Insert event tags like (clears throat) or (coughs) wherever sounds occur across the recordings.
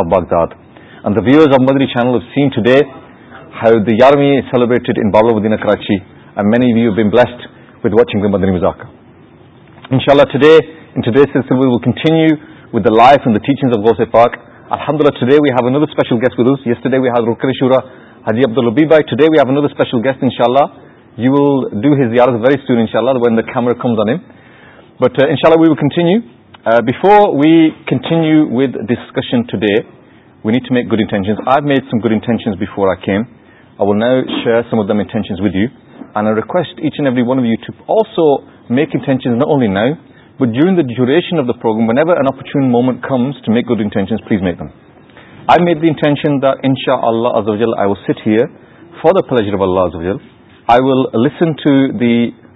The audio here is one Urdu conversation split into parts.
اد ویوئر چینل آر میلبریٹ کراچیڈ وت واچنگ ان شاء اللہ be by today view نوشل but we will continue before we continue with discussion ٹے we need make good intentions I made some good intentions before I came I will now share some of them intentions with you and I request each and every one of you to also make intentions not only now but during the duration of the program whatever an opportune moment comes to make good intentions please make them I made the intention the ان شاء اللہ اظل I will sit here for the of Allah I will listen to the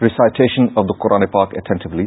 recitation of the Quran Pak پاکلی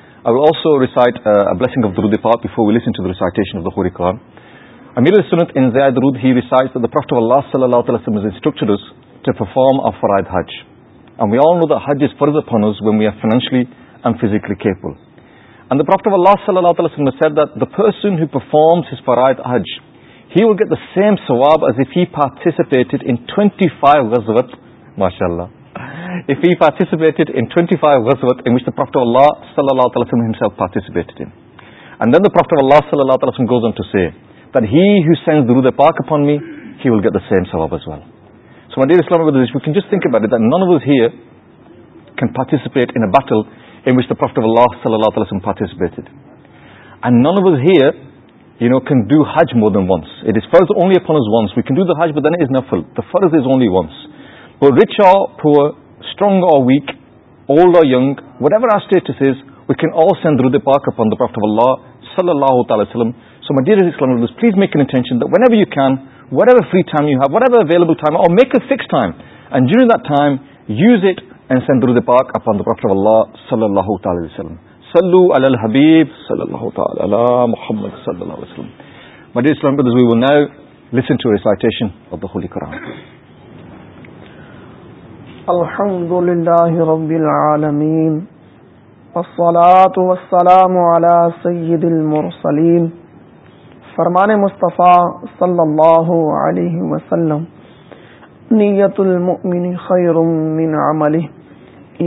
I will also recite uh, a blessing of Durud-i Paak before we listen to the recitation of the Holy Quran. Amir al sunnat in Zayad Durud, he recites that the Prophet of Allah sallallahu alayhi wa sallam has instructed us to perform our Farad Hajj. And we all know that Hajj is further upon us when we are financially and physically capable. And the Prophet of Allah sallallahu alayhi wa sallam has said that the person who performs his Farad Hajj, he will get the same sawab as if he participated in 25 ghazwat, mashallah. فرز is only once reach out to it strong or weak old or young whatever صلی اللہ حبیب صلی اللہ محمد الحمد لله رب العالمين والصلاة والسلام على سيد المرسلين فرمان مصطفی صلی اللہ علیہ وسلم نیت المؤمن خیر من عمله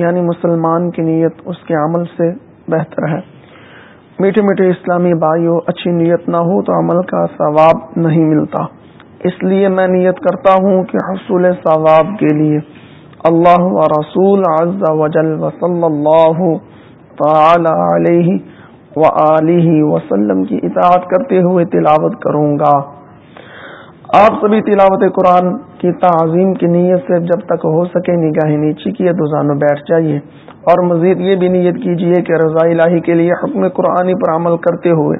یعنی مسلمان کی نیت اس کے عمل سے بہتر ہے میٹھے میٹھے اسلامی بھائیو اچھی نیت نہ ہو تو عمل کا ثواب نہیں ملتا اس لیے میں نیت کرتا ہوں کہ حصول ثواب کے لیے اللہ رسول عز اللہ تعالی علیہ کی اطاعت کرتے ہوئے تلاوت کروں گا آپ سبھی تلاوت قرآن کی تعظیم کی نیت سے جب تک ہو سکے نگاہ نیچی کی دوزانوں بیٹھ جائیے اور مزید یہ بھی نیت کیجیے کہ رضا الہی کے لیے حکم قرآن پر عمل کرتے ہوئے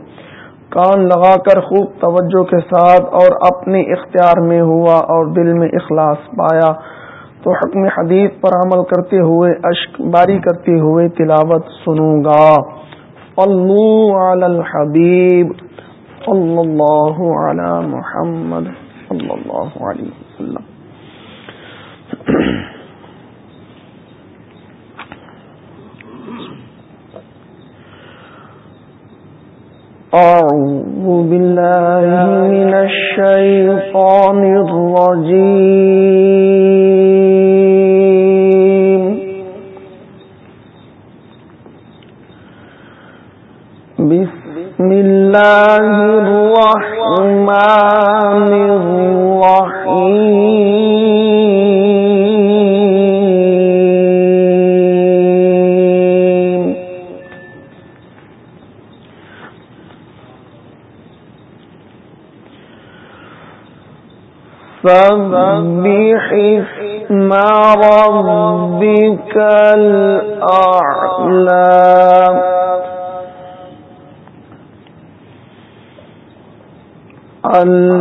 کان لگا کر خوب توجہ کے ساتھ اور اپنے اختیار میں ہوا اور دل میں اخلاص پایا تو حکم حدیث پر عمل کرتے ہوئے اشک باری کرتے ہوئے تلاوت سنوں گا اللہ علی الحبیب صلی اللہ علی محمد صلی اللہ علیہ وسلم أعوذ بالله من الشيطان الرجيم فسبح اسم ربك الأعلى ال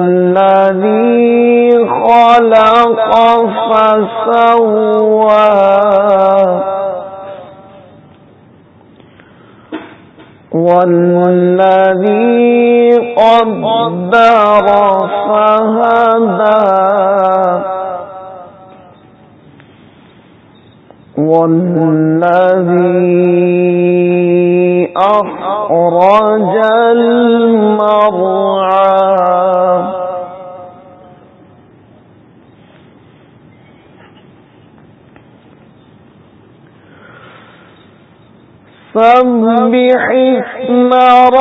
سبح اسم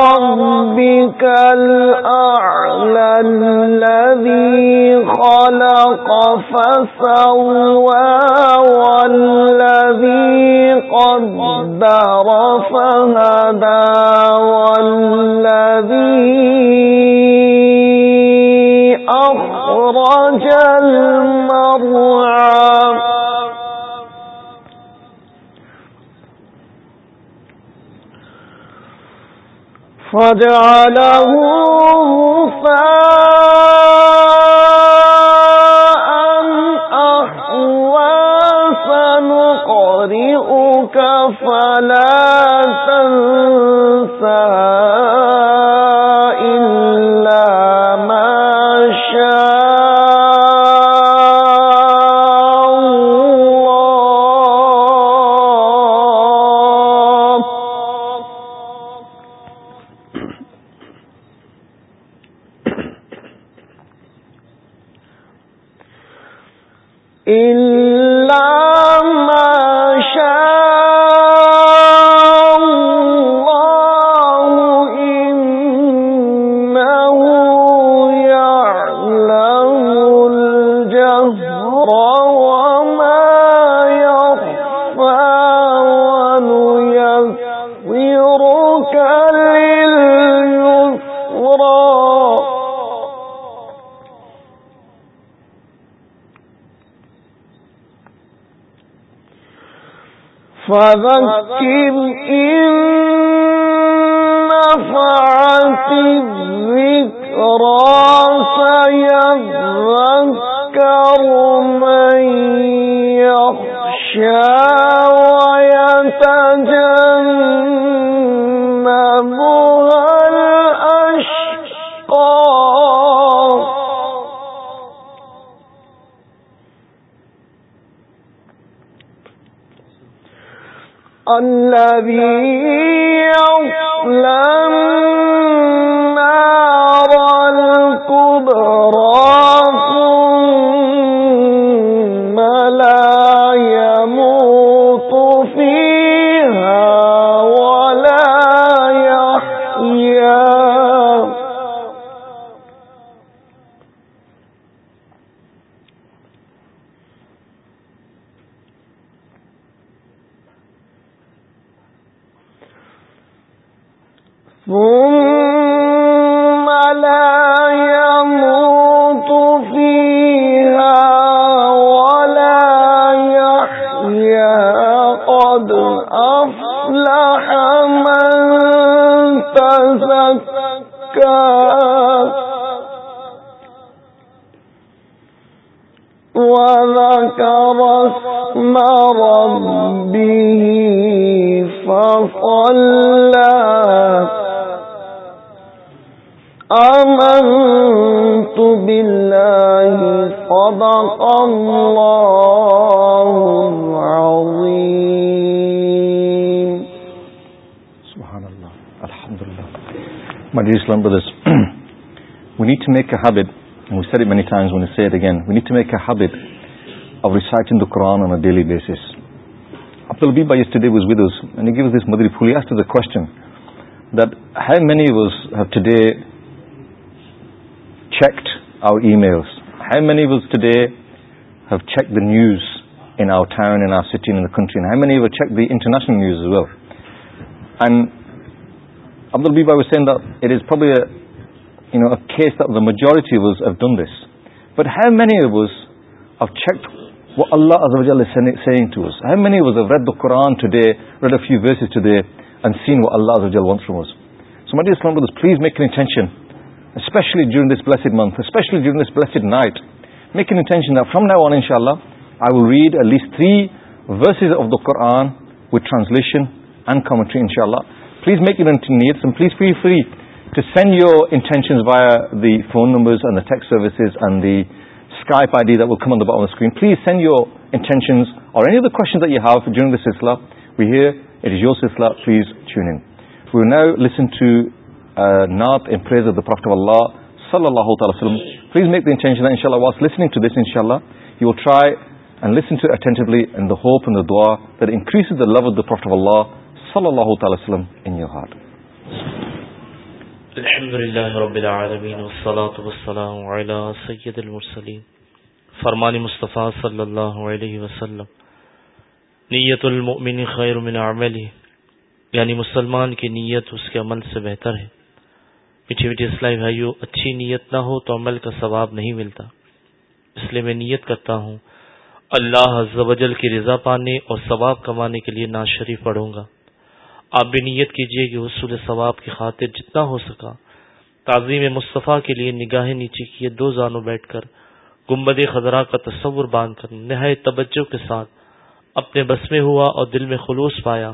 ربك الأعلى الذي خلق فسوى والذي قدر فهدى والذي أخرج الأعلى فجعله سجالوں فضل لا brothers we need میکبٹری many time we need to میکبٹ بیس مدریسے news announcement check the international news and ابد الٹس میجورٹیس بٹ مینیز اللہ please میکنشنلیڈ month especially night make intention from now on ان شاء اللہ I will read theories of the Quran with translation please Maken needs please please free to send your intentions phone numbers text services and the scrape I D please send your intentions اور کوششنگ دا سسل وی ہٹ یور سسل پلیز چیو new listen to not enough the prophet اللہ صلی اللہ تعالی وسلم پلیز میک دنشن واس لسنگ دس انشاء اللہ یو ٹرائی لسن ٹوینٹی انپ ان دعا دنکریز دا لو اف درافٹ اللہ صلی اللہ تعالی وسلم رب والسلام فرمان مصطفیٰ صلی اللہ علیہ وسلم نیت المؤمن خیر من عمل یعنی مسلمان کی نیت اس کے عمل سے بہتر ہے میٹھی میٹھی اسلائی بھائیو اچھی نیت نہ ہو تو عمل کا ثواب نہیں ملتا اس لیے میں نیت کرتا ہوں اللہ عز کی رضا پانے اور ثواب کمانے کے لیے ناز شریف پڑھوں گا آپ بھی نیت کیجیے کہ حصول ثواب کی خاطر جتنا ہو سکا تعظیم مصطفیٰ کے لیے نگاہیں نیچے کیے دو بیٹھ کر گمبد خزرہ کا تصور باندھ کر نہایت توجہ کے ساتھ اپنے بس میں ہوا اور دل میں خلوص پایا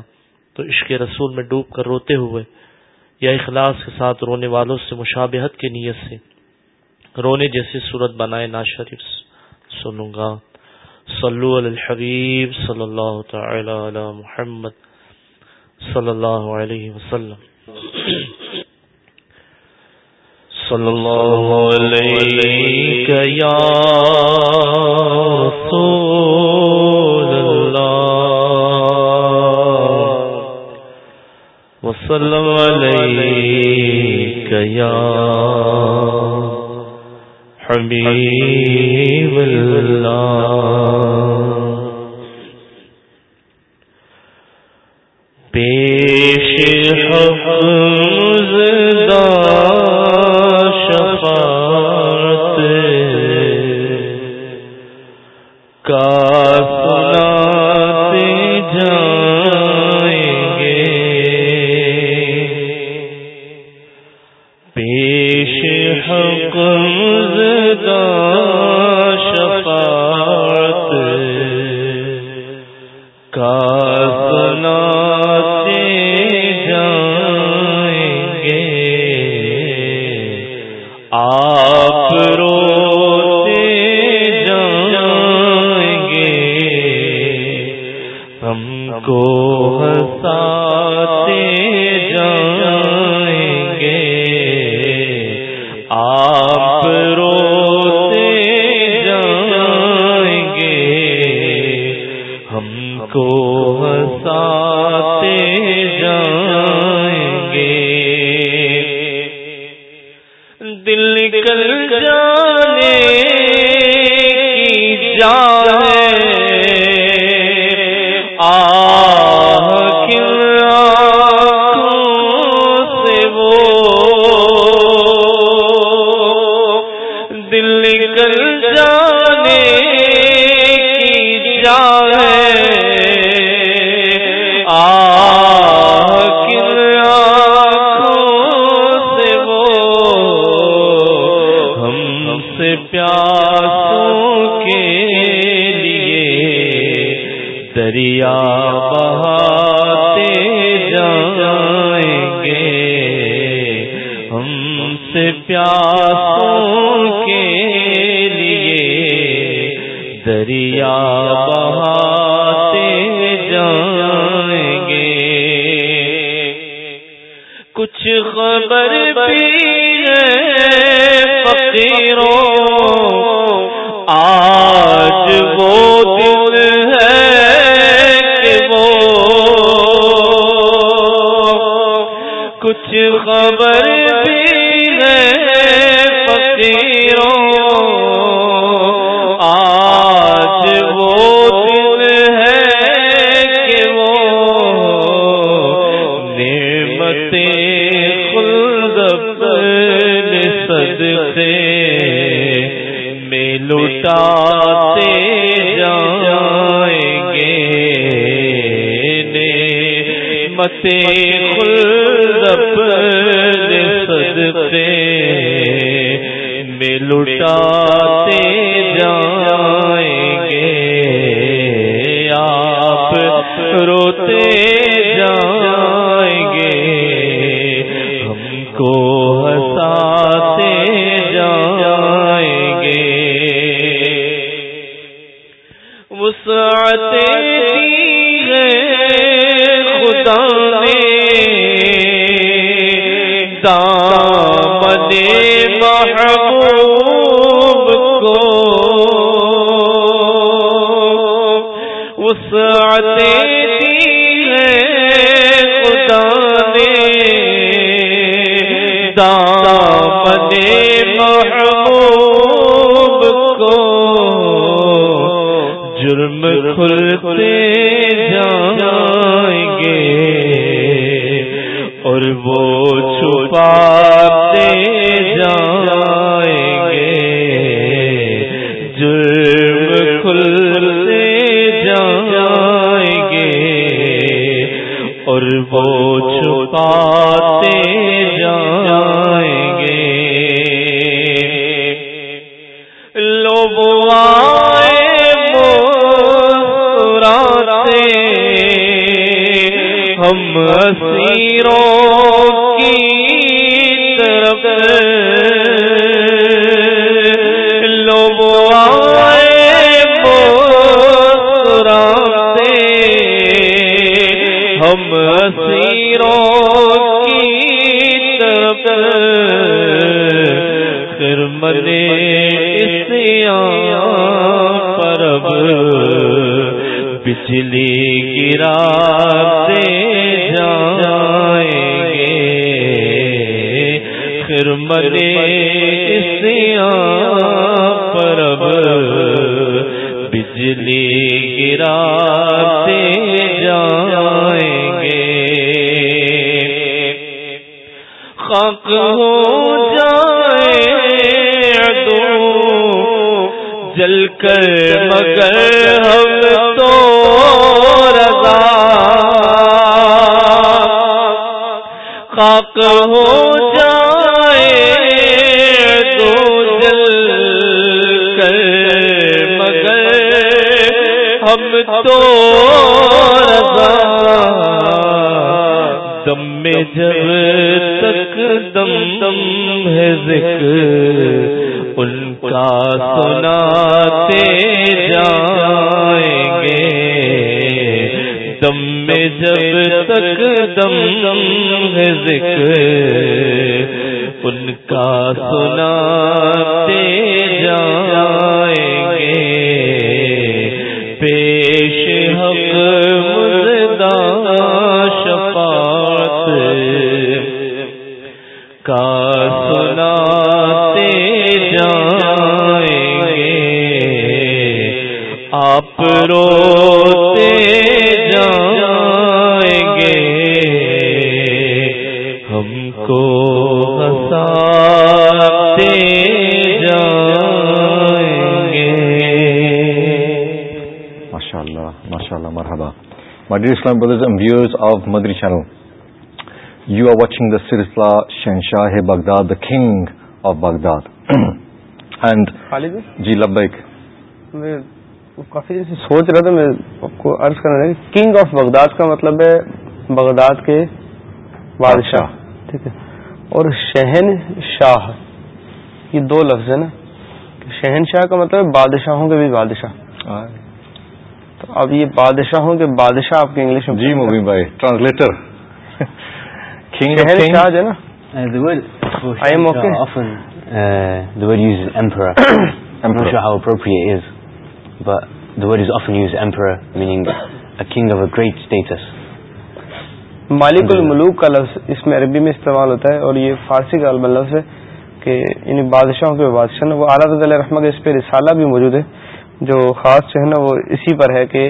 تو عشق رسول میں ڈوب کر روتے ہوئے یا اخلاص کے ساتھ رونے والوں سے مشابہت کی نیت سے رونے جیسی صورت بنائے سنوں گا صلو علی الحبیب صلی اللہ تعالی علی محمد صلی اللہ علیہ وسلم صلی اللہ اللہ علیہ علیہ یا یا رسول وسلم حبیب اللہ پیش حق کچھ خبر بھی خاک ہو جائے تو جل کر مگر ہم تو رضا دم میں جب تک دم دم ہے ذکر ذکر ان کا سنا dear Islam and viewers of Madani channel you are watching the سلسلہ Shahenshah Baghdad the king of Baghdad and جی لبیک میں کافی دیر سے سوچ رہا تھا میں آپ کو عرض کرنا ہے کنگ آف بغداد کا مطلب ہے بغداد کے بادشاہ ٹھیک ہے اور شہن شاہ یہ دو لفظ ہیں نا شہن شاہ کا مطلب بادشاہوں کے بھی بادشاہ تو اب یہ بادشاہ ہوں کہ بادشاہ آپ کے انگلش میں جی بھائی ٹرانسلیٹر مالک الملوک کا لفظ اس میں عربی میں استعمال ہوتا ہے اور یہ فارسی کا لفظ ہے کہ ان بادشاہوں کے بادشاہ نے وہ آرزۃ اللہ رسالہ بھی موجود ہے جو خاص جو ہے نا وہ اسی پر ہے کہ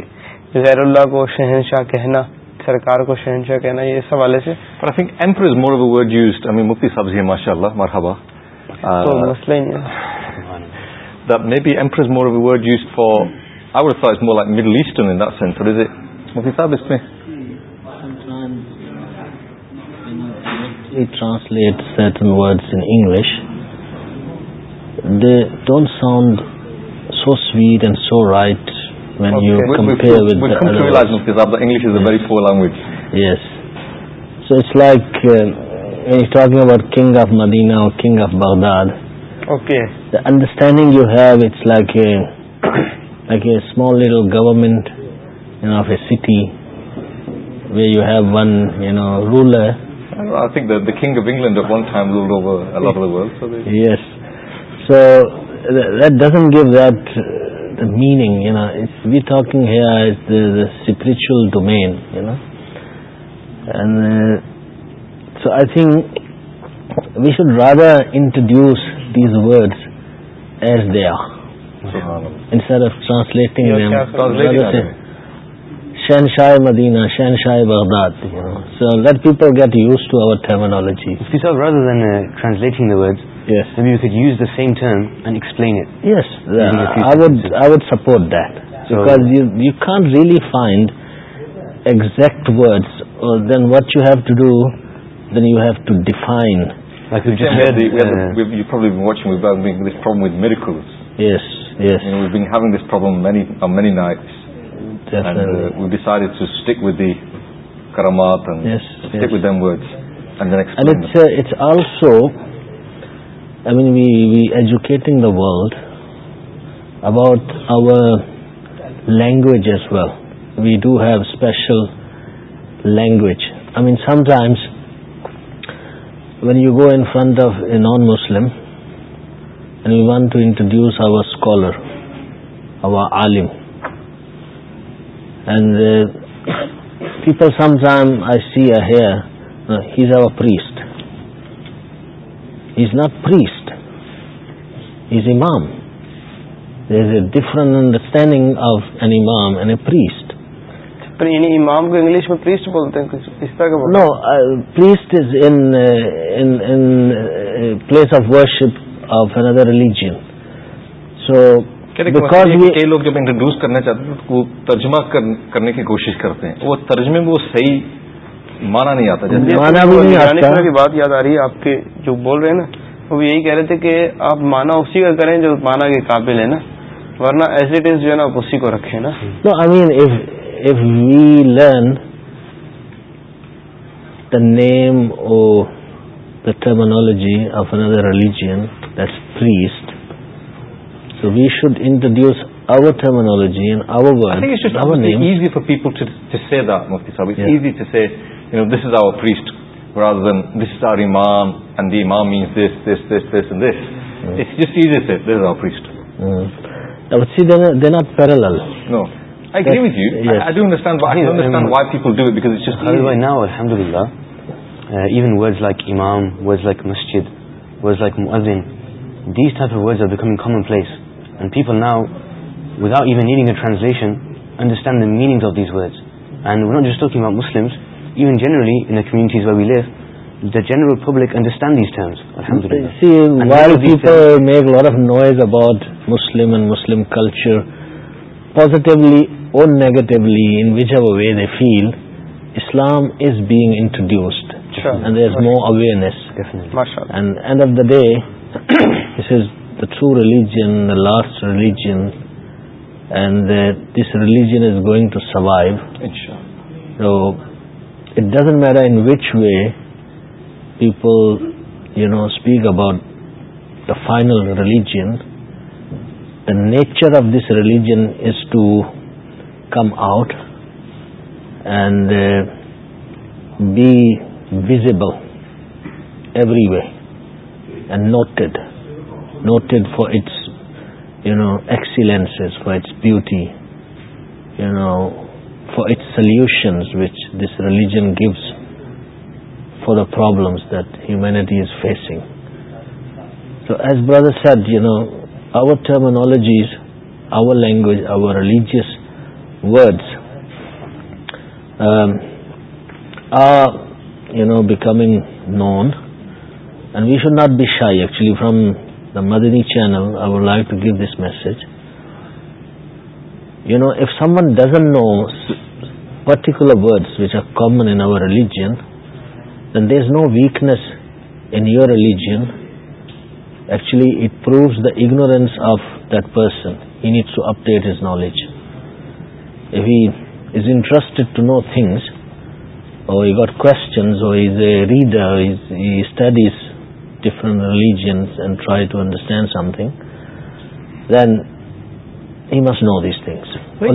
غیر اللہ کو شہنشاہ کہنا سرکار کو شہنشاہ کہنا یہ اس حوالے سے translate certain words in English they don't sound so sweet and so right when you language yes so like about king of Madina king of Baghdad understanding you it's like government a city way you have one you know So Yes. So (coughs) give the meaning we تھاز spiritual ڈومیک we should Raja introduce these words as they are of translating Shahenshah Madina Shahenshah Baghdad let people get use to اومیجیز ن really find exact word then what you have to do then you have to define I mean, we educating the world about our language as well. We do have special language. I mean, sometimes when you go in front of a non-Muslim and we want to introduce our scholar, our alim, and uh, people sometimes I see or hear, uh, he's our priest. Different understanding of an imam English میں place of worship another religion so introduce کرنا چاہتے ہیں تو وہ ترجمہ کرنے کی کوشش کرتے ہیں وہ ترجمے میں وہ صحیح مانا نہیں آتا جیسے مانا بھی نہیں یعنی بات یاد آ رہی ہے آپ کے جو بول رہے ہیں نا وہ بھی یہی کہہ رہے تھے کہ آپ مانا اسی کا کریں جو مانا کے قابل ہے نا ورنہ ایز اٹ از جو ہے نا آپ اسی کو رکھیں نا I mean if we learn the name of the terminology of another religion this priest so we should introduce our terminology and our words. I think it's just our easy for people to, to say that, Mufti Sahib. It's yeah. easy to say, ایونڈ like imam was like masjid was like common place people now without even reading a translation understand the meaning of these words and one not جسم Muslims general public knows about and Muslim culture positively or negatively way they feel Islam is being introduced and of the day this is the true religion last religion and this religion is going to survive It doesn't matter in which way people, speak about the final religion. The nature of this religion is to come out and uh, be visible everywhere and noted for its, excellences, for its beauty, for its solutions which this religion gives for the problems that humanity is facing. So as brother said, our terminologies, our language, our religious words um, are becoming known, and we should not be shy. Actually, from the Madani channel I would like to give this message if someone doesn't know particular words which are common in our religion, then there is no weakness in your religion. Actually, it proves the ignorance of that person. He needs to update his knowledge. If he is interested to know things, or he got questions, or he is a reader, or he studies different religions and try to understand something, then he must know these things. سب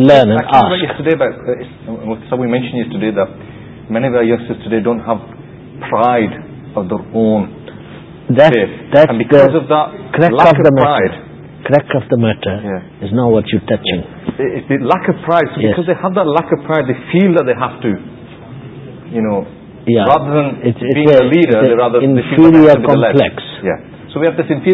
مینشن میں your سیس ٹے don't have fried of دور اونٹر لک afraid look afraid feel they ہی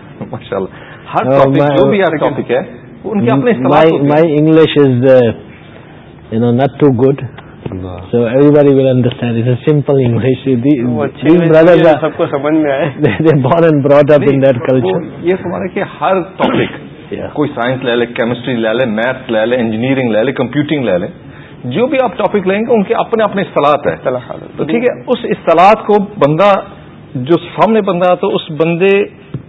(laughs) ماشاء اللہ ہر ٹاپک جو بھی ہر ٹاپک ہے ان کے اپنے my English is you know not too good so everybody will understand is simple English سب کو سمجھ میں آئے born and brought up in that culture یہ سمجھ کہ ہر ٹاپک (coughs) کوئی سائنس لے لے کیمسٹری لے لے میتھ لے لے انجینئرنگ لے لے کمپیوٹنگ لے لے جو بھی آپ ٹاپک لیں گے ان کے اپنے اپنے اصطلاحات ہیں تو ٹھیک ہے اس اصطلاحات کو بندہ جو سامنے بندہ تو اس بندے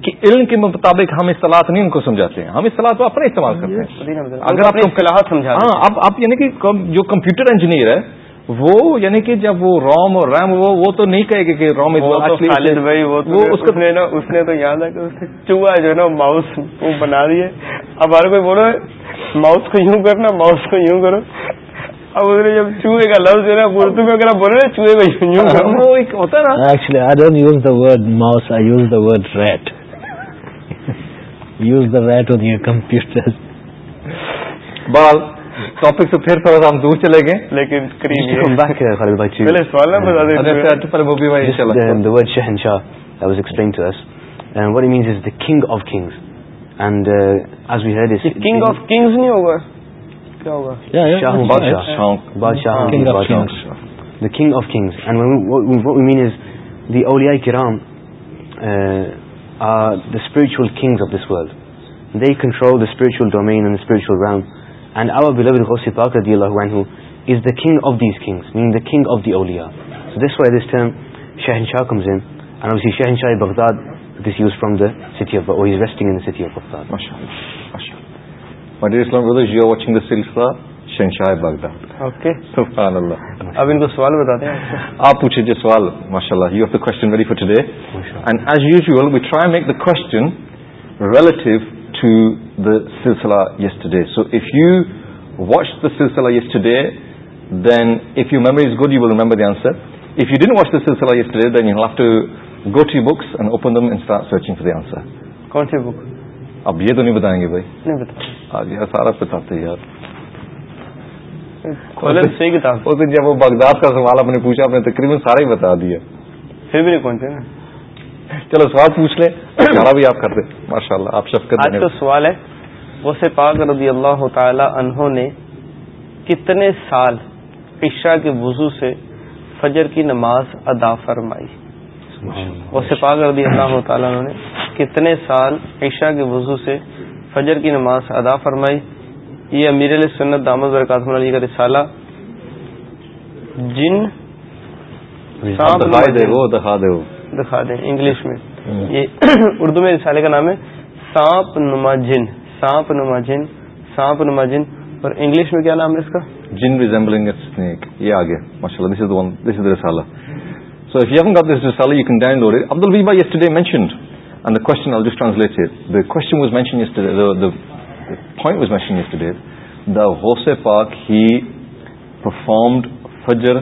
کہ علم کے مطابق ہم اس نہیں ان کو سمجھاتے ہیں ہم اس سلاد استعمال کرتے ہیں اگر آپ ہاں آپ یعنی کہ جو کمپیوٹر انجینئر ہے وہ یعنی کہ جب وہ روم اور ریم وہ وہ تو نہیں کہے گا کہ روم اس نے تو یاد ہے کہ چوہا جو ہے نا ماؤس وہ بنا دیے اب ہر کوئی بولو ماؤس کو یوں کرنا ماؤس کو یوں کرو اب اس نے جب چوہے کا لفظ ہے نا اردو میں اگر آپ بولے چوہے کا یوں کرو ایک ہوتا ہے نا actually I don't use the word mouse I use the word rat use the rat on your computer ball topic تو پھر تھوڑا سا ہم دور چلے گئے لیکن کریم بیک خالد بھائی چیز پہلے سوال نہ بتا دیں اچھا، اچھا، اچھا، پہلے وہ بھی بھائی انشاءاللہ the word shahenshah that was explained to us and what it means is the king of kings and uh, as we heard is king of kings نہیں ہوگا the king of kings main is the اولیائی Ram are the spiritual kings of this world they control ڈومینچل when who is the king of these kings means the king of the Auliya Shahenshah Baghdad from داف resting Baghdad اب ان کو سوال بتاتے ہیں آپ پوچھیں جی سوال ماشاء اللہ you have the question very for today and as usual we try make the question relative to the سلسلہ yes today so if you watch the سلسلہ yes today then if you is good you will remember the answer if you done watch the سلسلہ yes today then you have to go to books and open them and searching for the answer کون سی بک اب یہ تو نہیں بتائیں گے بھائی نہیں بتاتے آج سارا بتاتے جی جب وہ بغداد کا سوال آپ نے پوچھا آپ نے تقریباً سارا ہی بتا دیا پھر بھی نہیں پہنچے نا چلو سوال پوچھ لیں سارا بھی آپ کر دیں ماشاء اللہ آپ سب سوال ہے وہ سے پاک رضی اللہ تعالی عنہ نے کتنے سال عشاء کے وضو سے فجر کی نماز ادا فرمائی اور سے پاک رضی اللہ تعالیٰ نے کتنے سال عشاء کے وضو سے فجر کی نماز ادا فرمائی یہ امیر علیہ سنت دامد برکاتم علی کا رسالہ جن دکھا دیں انگلش میں یہ (clears throat) اردو میں رسالے کا نام ہے سانپ نما جن سانپ نما جن سانپ نما جن اور انگلش میں کیا نام ہے اس کا جن ریزمبلنگ یہ آگے ماشاء اللہ دس از دس از رسالہ سو دس ابدلس ٹوڈے مینشنڈ اینڈ کون آل جس translate cause mention yes point was mention yes ٹے the was ایفاک he performed Fajr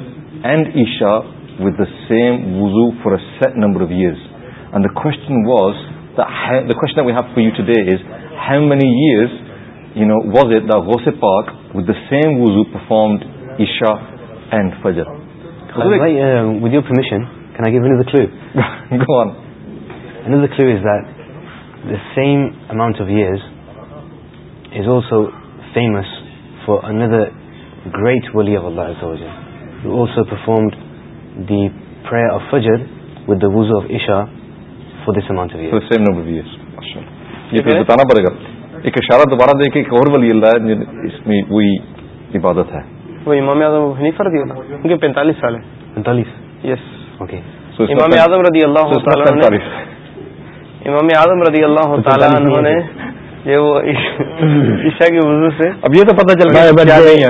and Isha with the same wuzu for a set number of years and the question was the the question you today is have many years you know was it the was a پاک with the same wuzu performed Isha and Fajr for an great والا پرفارمڈ دی فر فجر ودو آف ایشا فار دس بتانا پڑے گا ایک اشارہ دوبارہ ایک اور ولی اللہ ہے جس میں وہی عبادت ہے وہ امام اعظم نہیں اللہ ان کیونکہ پینتالیس سال ہے امام اعظم رضی اللہ تعالیٰ یہ وہ وضو سے اب یہ تو پتہ چل ہے پینتالیس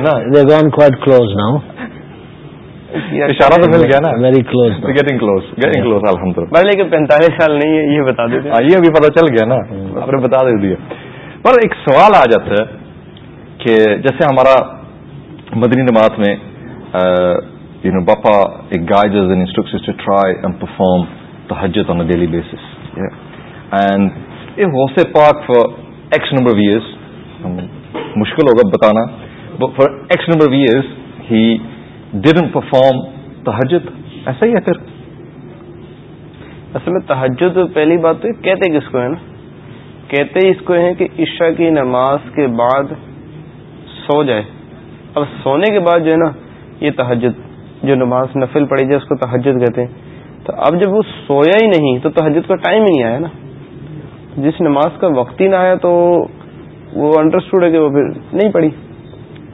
سال نہیں ہے یہ بتا دیتے یہ گیا نا آپ نے بتا دے دیا پر ایک سوال آ جاتا ہے کہ جیسے ہمارا مدنی نماز میں you know and instructions to try and perform on a daily basis and a park for x number years مشکل ہوگا بتانا for x number years he ہیفارم perform حجت ایسا ہی ہے پھر اصل میں تحجد پہلی بات تو کہتے کس کو ہے نا کہتے اس کو ہے کہ عشاء کی نماز کے بعد سو جائے اب سونے کے بعد جو ہے نا یہ تحجد جو نماز نفل پڑی جائے اس کو تحجد کہتے ہیں تو اب جب وہ سویا ہی نہیں تو تحجد کا ٹائم ہی نہیں آیا نا جس نماز کا وقت ہی نہ آیا تو وہ انڈرسٹوڈ ہے کہ وہ پھر نہیں پڑی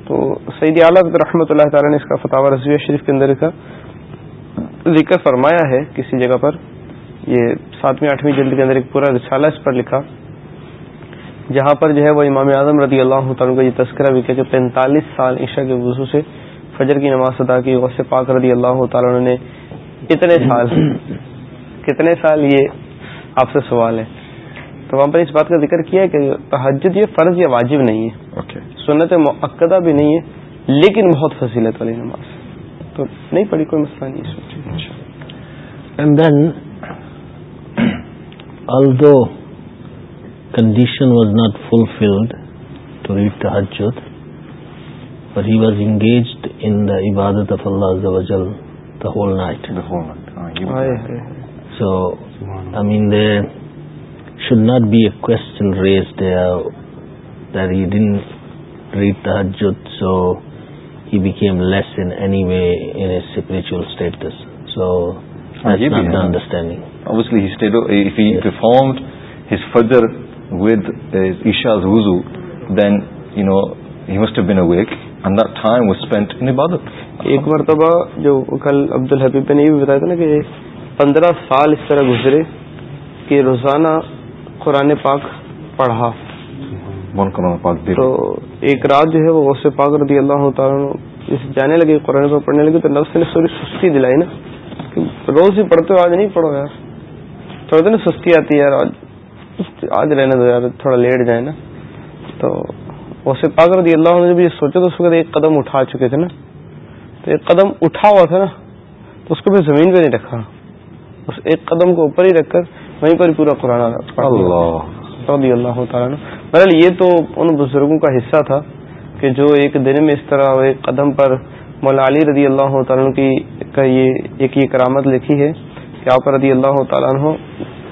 تو سعید اعلیٰ رحمۃ اللہ تعالیٰ نے اس کا فتح رضویہ شریف کے اندر کا ذکر فرمایا ہے کسی جگہ پر یہ ساتویں آٹھویں جلد کے اندر ایک پورا رسالہ اس پر لکھا جہاں پر جو ہے وہ امام اعظم رضی اللہ تعالیٰ کا یہ تذکرہ بھی کیا کہ پینتالیس سال عشاء کے وضو سے فجر کی نماز ادا کی پاک رضی اللہ تعالیٰ نے کتنے سال سال یہ آپ سے سوال ہے تو وہاں پر اس بات کا ذکر کیا ہے کہ تحجد یہ فرض یا واجب نہیں ہے سنت معقدہ بھی نہیں ہے لیکن بہت فضیلت والی نماز تو نہیں پڑی کوئی مسئلہ نہیں (clears throat) condition was not fulfilled to read the ہر جت ہی واز انگیجڈ عبادت of Allah the whole night so I mean should not be a question raised that he done read the Hare so he became way in a spiritual status further وزن uh, ایک مرتبہ پندرہ سال اس طرح گزرے پاک پڑھا تو ایک رات جو ہے وہ اللہ تعالیٰ جسے جانے لگے قرآن پڑھنے لگے تو نفس نے روز ہی پڑھتے ہو آج نہیں پڑھو یار تھوڑا سستی آتی یار آج رہنا تو تھوڑا لیٹ جائے نا تو اسے پاک رضی اللہ جب نے سوچا تو اس وقت ایک قدم اٹھا چکے تھے نا تو ایک قدم اٹھا ہوا تھا نا تو اس کو پھر زمین پہ نہیں رکھا اس ایک قدم کو اوپر ہی رکھ کر وہیں پر پورا قرآن رضی اللہ تعالیٰ بہرحال یہ تو ان بزرگوں کا حصہ تھا کہ جو ایک دن میں اس طرح ایک قدم پر مولا علی رضی اللہ تعالیٰ کی کا یہ ایک یہ کرامت لکھی ہے کہ آپ رضی اللہ تعالیٰ عنہ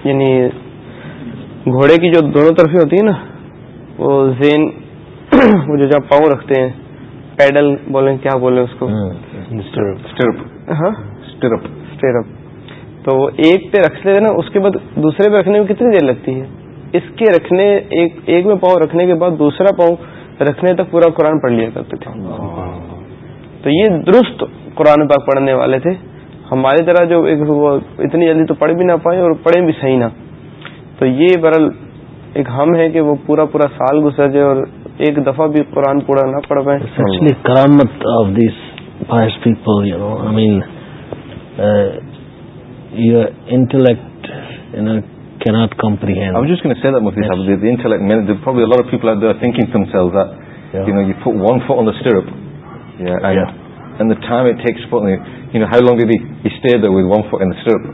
یعنی گھوڑے کی جو دونوں طرفیں ہوتی ہیں نا وہ زین (clears throat) وہ جو جہاں پاؤں رکھتے ہیں پیڈل بولیں کیا بولیں اس کو ہاں، ہاں؟ تو ایک پہ رکھتے لیتے نا اس کے بعد دوسرے پہ رکھنے میں کتنی دیر لگتی ہے اس کے رکھنے ایک ایک میں پاؤں رکھنے کے بعد دوسرا پاؤں رکھنے تک پورا قرآن پڑھ لیا کرتے تھے تو یہ درست قرآن پاک پڑھنے والے تھے ہماری طرح جو ایک اتنی جلدی تو پڑھ بھی نہ پائے اور پڑھیں بھی صحیح نہ تو یہ برل ایک ہم ہے کہ وہ پورا پورا سال گزر جائے اور ایک دفعہ بھی قرآن پورا نہ پڑھ پائے کرامت of these pious people you know I mean your intellect cannot comprehend. I was just going to say that, Mufti yes. Sahib, the, intellect, man, there probably a lot of people out there thinking to themselves that, yeah. you know, you put one foot on the stirrup, yeah, and, yeah. and the time it takes, you know, how long did he, he stay there with one foot in the stirrup?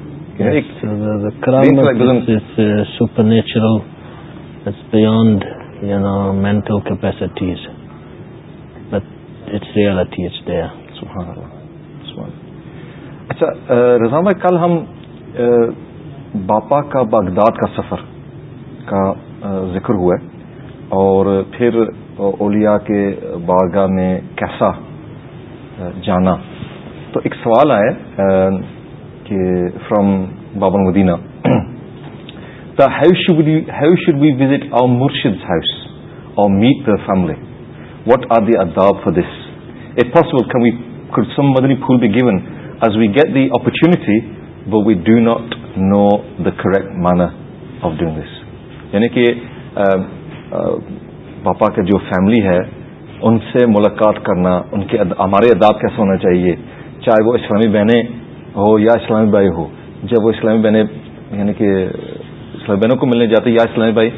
اچھا رضا میں کل ہم باپا کا بغداد کا سفر کا ذکر ہوا ہے اور پھر اولیا کے بارگاہ میں کیسا جانا تو ایک سوال آئے کہ فرام بابا مدینہ the have show have should be visit مرشد ہاؤس اور meet the family what are the اداب for this it possible we could some Madani be given as we get the opportunity we do not know the correct manner of doing this یعنی کہ پاپا کا جو فیملی ہے ان سے ملاقات کرنا ان کے ہمارے اداب کیسے ہونا چاہیے چاہے وہ اسلامی بہنیں ہو یا اسلامی بھائی ہو جب وہ اسلامی بہنیں یعنی کہ اسلامی بہنوں کو ملنے جاتے یا اسلامی بھائی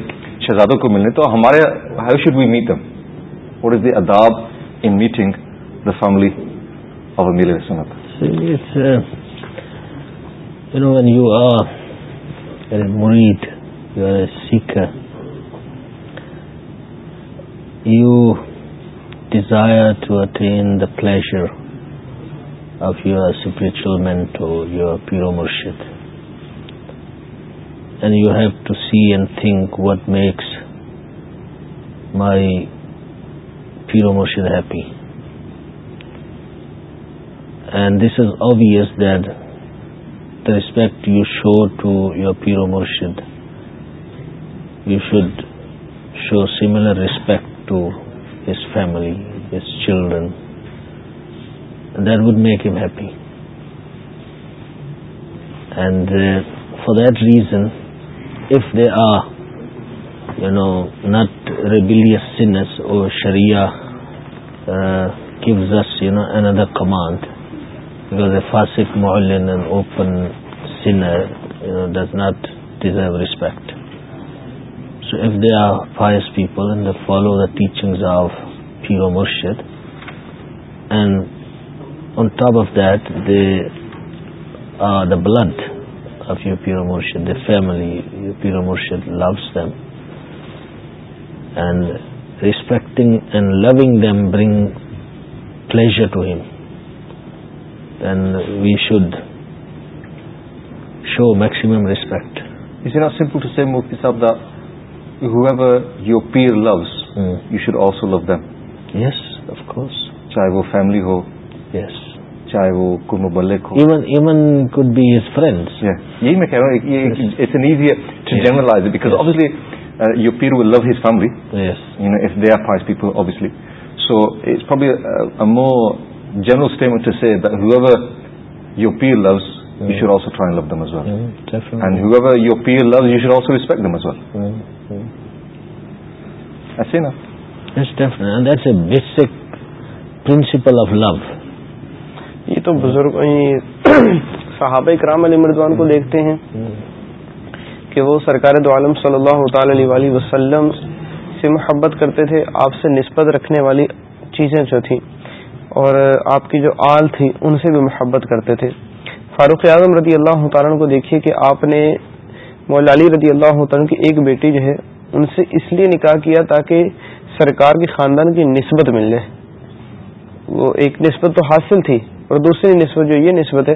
شہزادوں کو ملنے تو ہمارے high should be them what is the اداب in meeting the family of سنت the pleasure of you are spiritual mentor you are Puro مرشید and you have to see and think what makes my Peru مرشید happy and this is obvious that the respect you show to your Puro مرشید you should show similar respect to his family his children that would make him happy and for these if they are you know not رس سینس او Shreya gives us you know and other command because a فاسک ماحول open sin does not deserve respect so if they are pious people follow the teachings of Peru مرشید and on top of they are the blood of your pure murshid family your pure murshid loves them and respecting and loving them bring pleasure to him and we should show maximum respect your پیورس چاہے وہ فیملی ہو یس چاہے وہ کوئی مبلک ہو even even could be his friends یہی میں کہہ کہ مو general you Pir loves you should also train you should also respect basic principle of love تو بزرگ صحابہ کرام اکرام علی مردوان کو دیکھتے ہیں کہ وہ سرکار دو عالم صلی اللہ تعالی علیہ وسلم سے محبت کرتے تھے آپ سے نسبت رکھنے والی چیزیں جو تھیں اور آپ کی جو آل تھی ان سے بھی محبت کرتے تھے فاروق اعظم رضی اللہ تعالیٰ کو دیکھیے کہ آپ نے مولا علی رضی اللہ تعالیٰ کی ایک بیٹی جو ہے ان سے اس لیے نکاح کیا تاکہ سرکار کے خاندان کی نسبت مل جائے وہ ایک نسبت تو حاصل تھی اور دوسری نسبت جو یہ نسبت ہے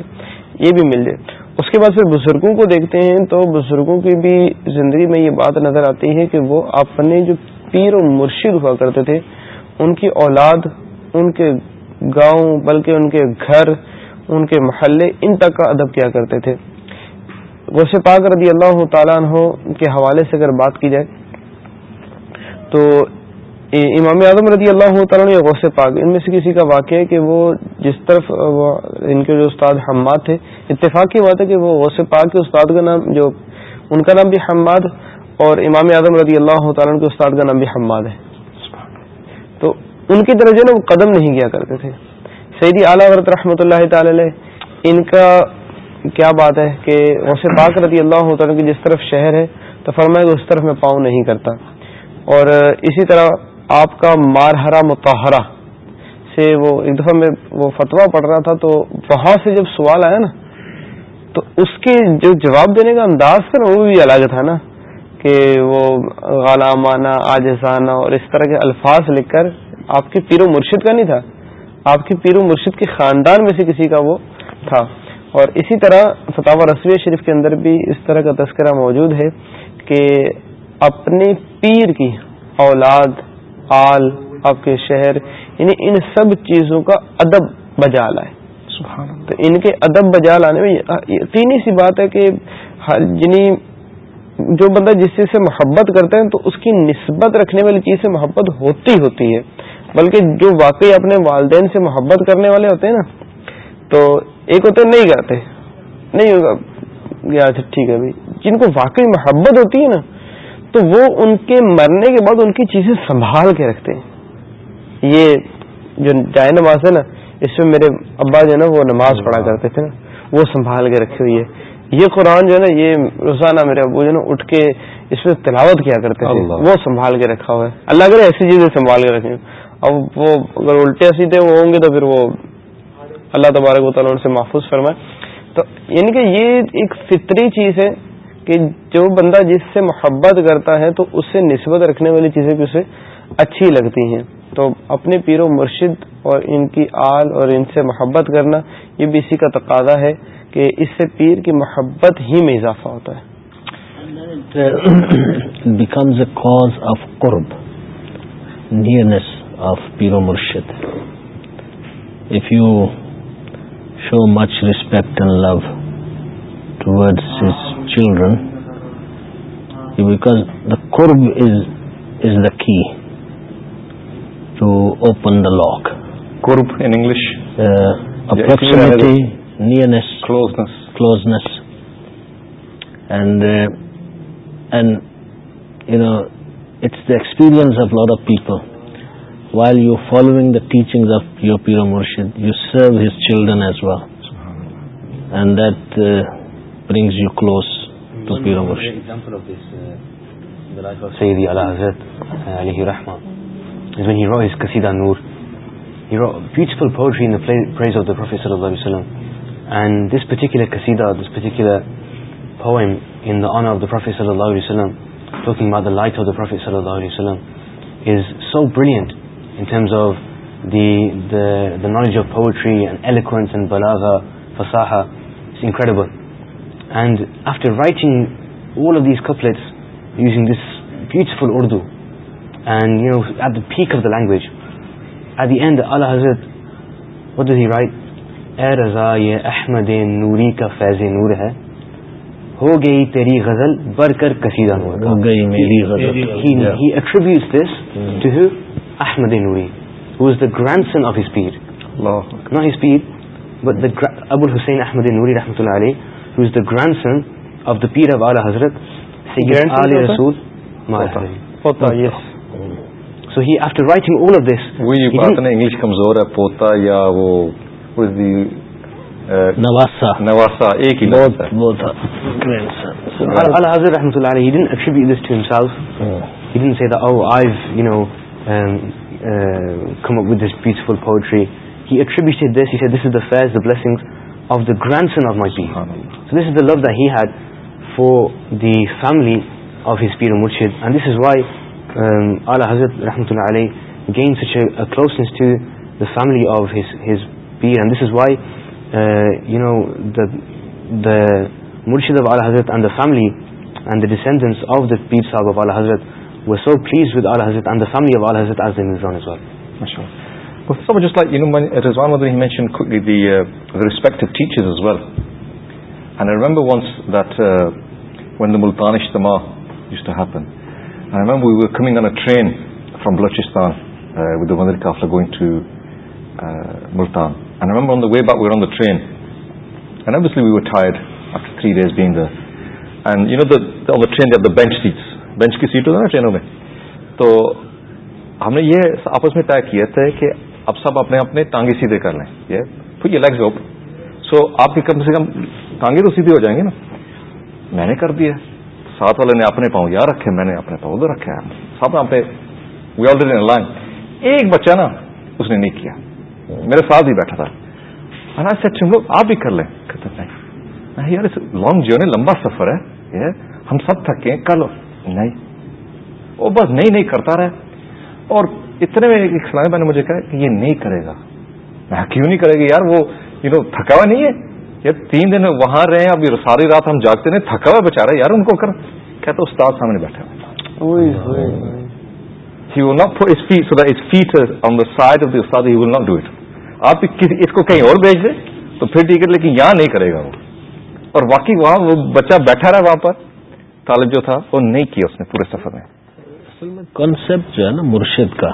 یہ بھی مل جائے اس کے بعد پھر بزرگوں کو دیکھتے ہیں تو بزرگوں کی بھی زندگی میں یہ بات نظر آتی ہے کہ وہ اپنے جو پیر و مرشد ہوا کرتے تھے ان کی اولاد ان کے گاؤں بلکہ ان کے گھر ان کے محلے ان تک کا ادب کیا کرتے تھے پاک رضی اللہ تعالیٰ عنہ کے حوالے سے اگر بات کی جائے تو امام اعظم رضی اللہ تعالیٰ نے غوث پاک ان میں سے کسی کا واقعہ ہے کہ وہ جس طرف ان کے جو استاد حماد تھے اتفاق کی ہوا تھا کہ وہ غصف پاک کے استاد کا نام جو ان کا نام بھی حماد اور امام اعظم رضی اللہ تعالیٰ کے استاد کا نام بھی حماد ہے تو ان کی درجۂ نا وہ قدم نہیں کیا کرتے تھے سیدی اعلیٰ رحمۃ اللہ تعالی علیہ ان کا کیا بات ہے کہ غصف پاک رضی اللہ تعالیٰ کی جس طرف شہر ہے تو فرمائے کہ اس طرف میں پاؤں نہیں کرتا اور اسی طرح آپ کا مارہرا متحرہ سے وہ ایک دفعہ میں وہ فتویٰ پڑھ رہا تھا تو وہاں سے جب سوال آیا نا تو اس کے جو جواب دینے کا انداز تھا نا وہ بھی الگ تھا نا کہ وہ غلامانہ آجزانہ اور اس طرح کے الفاظ لکھ کر آپ کے پیر و مرشد کا نہیں تھا آپ کے پیر و مرشد کے خاندان میں سے کسی کا وہ تھا اور اسی طرح فتح رسویہ شریف کے اندر بھی اس طرح کا تذکرہ موجود ہے کہ اپنے پیر کی اولاد آپ کے شہر یعنی ان سب چیزوں کا ادب بجا لائے تو ان کے ادب بجا لانے میں یقینی سی بات ہے کہ یعنی جو بندہ جس چیز سے محبت کرتا ہے تو اس کی نسبت رکھنے والی چیز سے محبت ہوتی ہوتی ہے بلکہ جو واقعی اپنے والدین سے محبت کرنے والے ہوتے ہیں نا تو ایک ہوتے نہیں کرتے نہیں ہوگا ٹھیک ہے بھائی جن کو واقعی محبت ہوتی ہے نا تو وہ ان کے مرنے کے بعد ان کی چیزیں سنبھال کے رکھتے ہیں یہ جو جائے نماز ہے نا اس میں میرے ابا جو ہے نا وہ نماز پڑھا کرتے تھے نا وہ سنبھال کے رکھی ہوئی ہے یہ قرآن جو ہے نا یہ روزانہ میرے ابو جو ہے نا اٹھ کے اس میں تلاوت کیا کرتے تھے وہ سنبھال کے رکھا ہوا ہے اللہ کرے ایسی چیزیں سنبھال کے رکھیں اب وہ اگر الٹے سیدھے وہ ہوں گے تو پھر وہ اللہ تبارک و تعالیٰ سے محفوظ فرمائے تو یعنی کہ یہ ایک فطری چیز ہے کہ جو بندہ جس سے محبت کرتا ہے تو اس سے نسبت رکھنے والی چیزیں بھی اسے اچھی لگتی ہیں تو اپنے پیر و مرشد اور ان کی آل اور ان سے محبت کرنا یہ بھی اسی کا تقاضا ہے کہ اس سے پیر کی محبت ہی میں اضافہ ہوتا ہے بیکمز اے کوز آف قرب نیر آف پیرو his children because the کورب is the key to open the lock کورب English اپنی اٹس دا ایسپیرئنس آف ل people where you following the teachings of your pillow مرشید you serve his children as well and the honour of the پروفیسلم talking of the پروفیسرسلم is so brilliant in terms of knowledge of پویٹریسا and after writing all of these couplet using this beautiful Urdu and you know at the peak of the language at the end Ahmad Noori کا فیض نور ہے ہو گئی تیری غزل بر کر کسیدہ نور this to Noor Ahmad Noori is the green spare ابو الحسین احمد نوری رحمۃ اللہ علیہ grand sun of the پیراٹری of the grandson of my جیس is the لف the head for the family of perish وائے اللہ حضرت رحمت اللہ گینگس فیملی آف پیر از وائیشید حضرت پیرا حضرت ٹرینسلیڈ کی سیٹ ہوتا نا ٹرینوں میں تو ہم نے یہ آپس میں طے کیے تھے کہ اب سب اپنے اپنے ٹانگے سیدھے کر لیں یہ لیگز سو آپ بھی کم سے کم ٹانگے تو سیدھے ہو جائیں گے نا میں نے کر دیا ساتھ والے نے اپنے پاؤں یہاں رکھے میں نے اپنے پاؤں ادھر رکھے سب وی آلریڈی لائن ایک بچہ نا اس نے نہیں کیا میرے ساتھ ہی بیٹھا تھا آپ بھی کر لیں نہیں یار لانگ جرنی لمبا سفر ہے ہم سب تھکے کر لو نہیں وہ بس نہیں نہیں کرتا رہے اور اتنے میں ایک اسلامی بھائی نے مجھے کہا کہ یہ نہیں کرے گا میں کیوں نہیں کرے گا یار وہ تھکا ہوا نہیں ہے یار تین دن وہاں رہے ہیں اب ساری رات ہم جاگتے رہے تھکا ہوا بچا رہا یار ان کو کر کیا استاد سامنے بیٹھا کہیں اور بھیج دیں تو پھر ٹھیک ہے لیکن یہاں نہیں کرے گا وہ اور واقعی وہاں وہ بچہ بیٹھا رہا وہاں پر طالب جو تھا وہ نہیں کیا اس نے پورے سفر میں اصل میں کنسپٹ جو ہے نا مرشد کا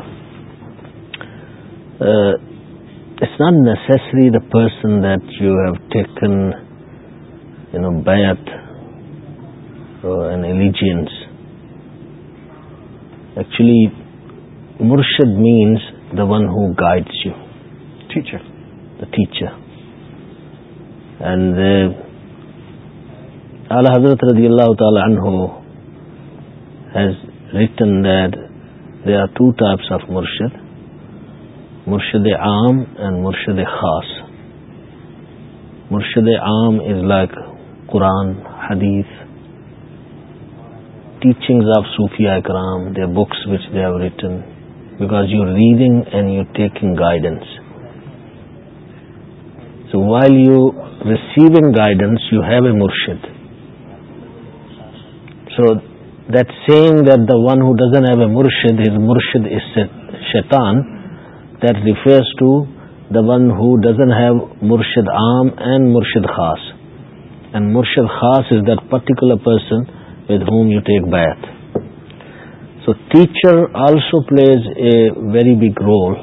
it's not necessary the person that you have taken you know بیت ایلیجینس ایکچولی مرشد means the one who guides you teacher teacher the and اعلی حضرت رضی اللہ تعالی عنہ ہیز ریٹن دید در ٹو ٹائپس آف مرشد مرشد آم اینڈ خاص مرشد ٹیچنگز آف سفیا اکرام the books which they have written because you are reading and you taking guidance so while you receiving guidance you have a مرشد so that same that the one who doesn't have a مرشد از مرشد از شیطان that refers to the one who doesn't have مرشد عام اینڈ مرشد خاص اینڈ مرشد خاص is that particular person with whom you take بیتھ so teacher also play a very big role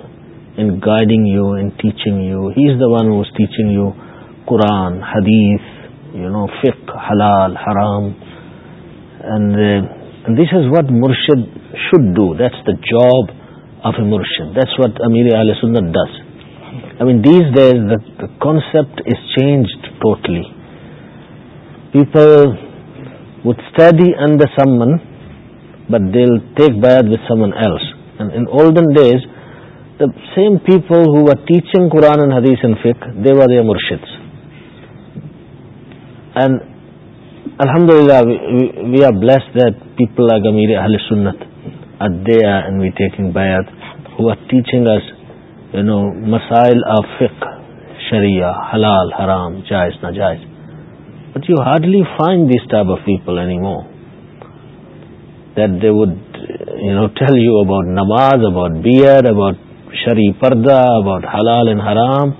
in guiding you in teaching you he is the one was teaching you قرآن حدیث یو نو فک حلال حرام this is what مرشید should do this the job of a what Amir concept is changed totally people we in سمن بٹ دل ٹیک بیاد و days the same people who are teaching Quran and حدیث این فک دی وا دے ار مرشید الحمد للہ وی آر بلس نا جائز but you hardly find these type of people would you know tell you about نماز اباؤٹ بیئر اباؤٹ شری پردہ اباؤٹ حلال اینڈ حرام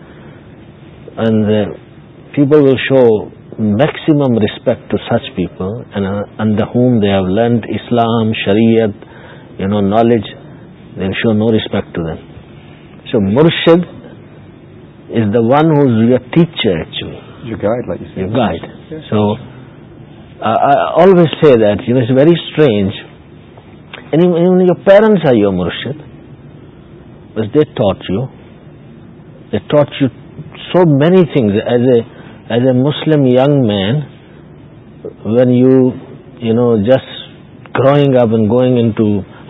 people will show maximum respect to such people under whom they have learned اسلام شریعت you know knowledge they show no respect to them so مرشد is the one who's teacher actually guide so always say that you is very strange your parents I بس they torch you they torch you so many things as a as a Muslim young man when you you know just growing up and going into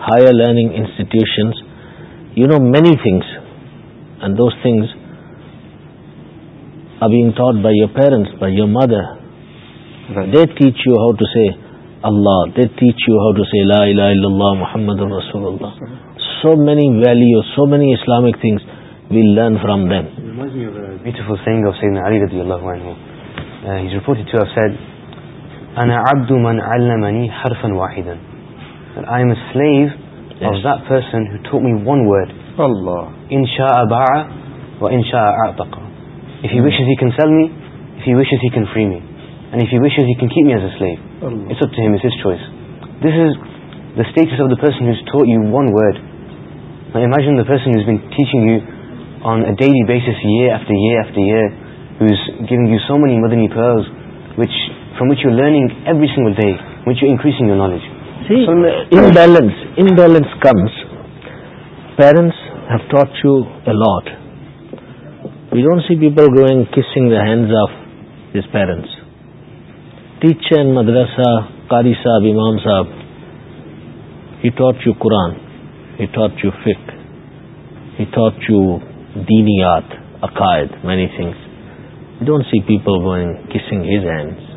higher learning institutions you know many things and those things by your parents by your mother they teach you how to say Allah they teach you how to say لا محمد رسول محمد الرسول so many value so many Islamic things we learn from them beautiful saying of Sayyidina Ali radiallahu anhu. Uh, he's reported to have said, أَنَا عَبْدُ مَنْ عَلَّمَنِي حَرْفًا وَاحِدًا That I am a slave yes. of that person who taught me one word. Allah. إِن شَاءَ بَاعَ وَإِن شَاءَ أَعْتَقَ If he wishes he can sell me, if he wishes he can free me. And if he wishes he can keep me as a slave. Allah. It's up to him, it's his choice. This is the status of the person who's taught you one word. Now imagine the person who's been teaching you on daily basis the of the گی learning you knowledges comes taught you a lot we don't see people going kissing the hands of his parents teacher مدرسہ قاری صاحب امام صاحب ہی taught you Quran he taught you فک ہی ٹاٹ یو دینیات عقائد many things don't see people going kissing his hand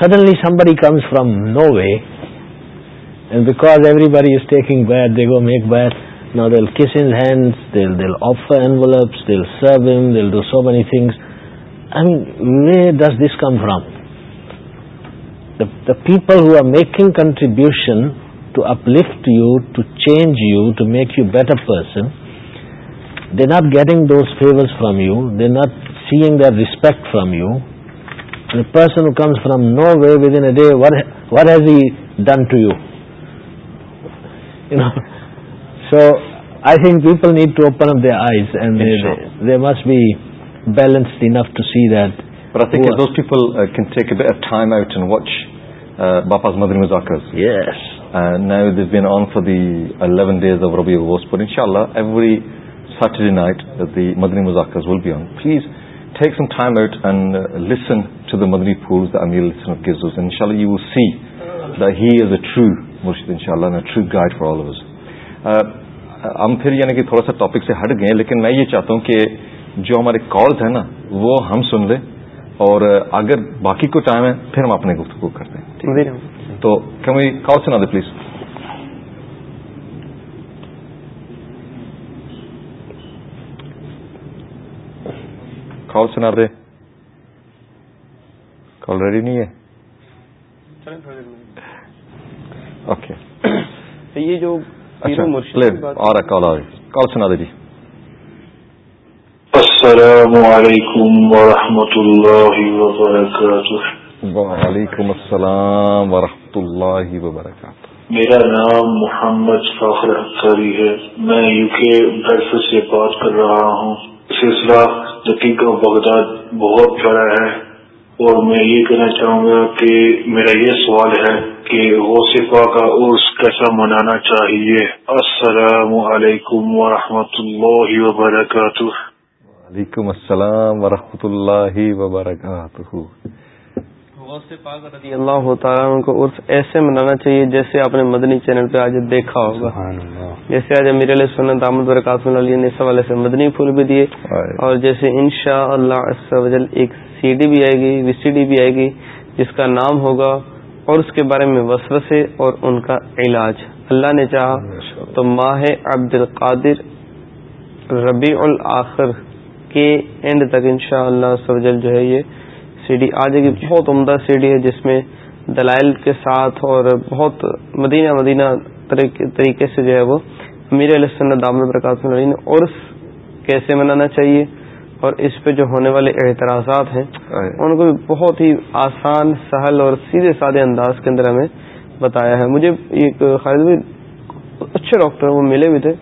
suddenly somebody comes from no way and because everybody is taking bat بیٹ دے گو میک نو دل کس ہز ہینڈ دل دل offer things why does this come from the people who are making contribution to uplift you to change you to make you better person they not getting those favour from you they not seeing the respect from you the person comes from no way with in day what has we done to you so I think people need to open up these and they must be balanced enough to see this watch be Saturday night the Madani مزاکز will be on please take some time it and listen Madani food ان شاء اللہ he is a true murshid ان شاء اللہ ٹرو گائیڈ فار ہم پھر یعنی کہ تھوڑا سا ٹاپک سے ہٹ گئے لیکن میں یہ چاہتا ہوں کہ جو ہمارے کالس ہیں نا وہ ہم سن لیں اور اگر باقی کو ٹائم ہے پھر ہم اپنے گفتگو کر دیں تو کیوں کال سنا دیں پلیز کال سنا کال ریڈی نہیں ہے اوکے یہ جو اور کال آ رہی کال سنا دے جی السلام علیکم ورحمۃ اللہ وبرکاتہ وعلیکم السلام ورحمۃ اللہ وبرکاتہ میرا نام محمد فخر اختری ہے میں یو کے برف سے بات کر رہا ہوں سلسلہ تقیقہ بغداد بہت بڑا ہے اور میں یہ کہنا چاہوں گا کہ میرا یہ سوال ہے کہ وہ صفا کا عرس کیسا منانا چاہیے السلام علیکم ورحمۃ اللہ وبرکاتہ وعلیکم السلام ورحمۃ اللہ وبرکاتہ رضی اللہ تعالیٰ ان کو عرف ایسے منانا چاہیے جیسے آپ نے مدنی چینل پہ آج دیکھا ہوگا جیسے آج امیر علیہ سنت برکات علی نے اس حوالے سے مدنی پھول بھی دیے اور جیسے ان شاء اللہ ایک سی ڈی بھی آئے گی وی سی ڈی بھی آئے گی جس کا نام ہوگا اور اس کے بارے میں وسوسے اور ان کا علاج اللہ نے چاہا تو ماہ عبد القادر ربیع الآخر کے اینڈ تک انشاءاللہ شاء اللہ جو ہے یہ سی ڈی آج ایک بہت عمدہ سی ڈی ہے جس میں دلائل کے ساتھ اور بہت مدینہ مدینہ طریقے سے جو ہے وہ میر علیہ السلّہ دام نے عرس کیسے منانا چاہیے اور اس پہ جو ہونے والے اعتراضات ہیں ان کو بھی بہت ہی آسان سہل اور سیدھے سادے انداز کے اندر ہمیں بتایا ہے مجھے ایک خالد بھی اچھے ڈاکٹر وہ ملے بھی تھے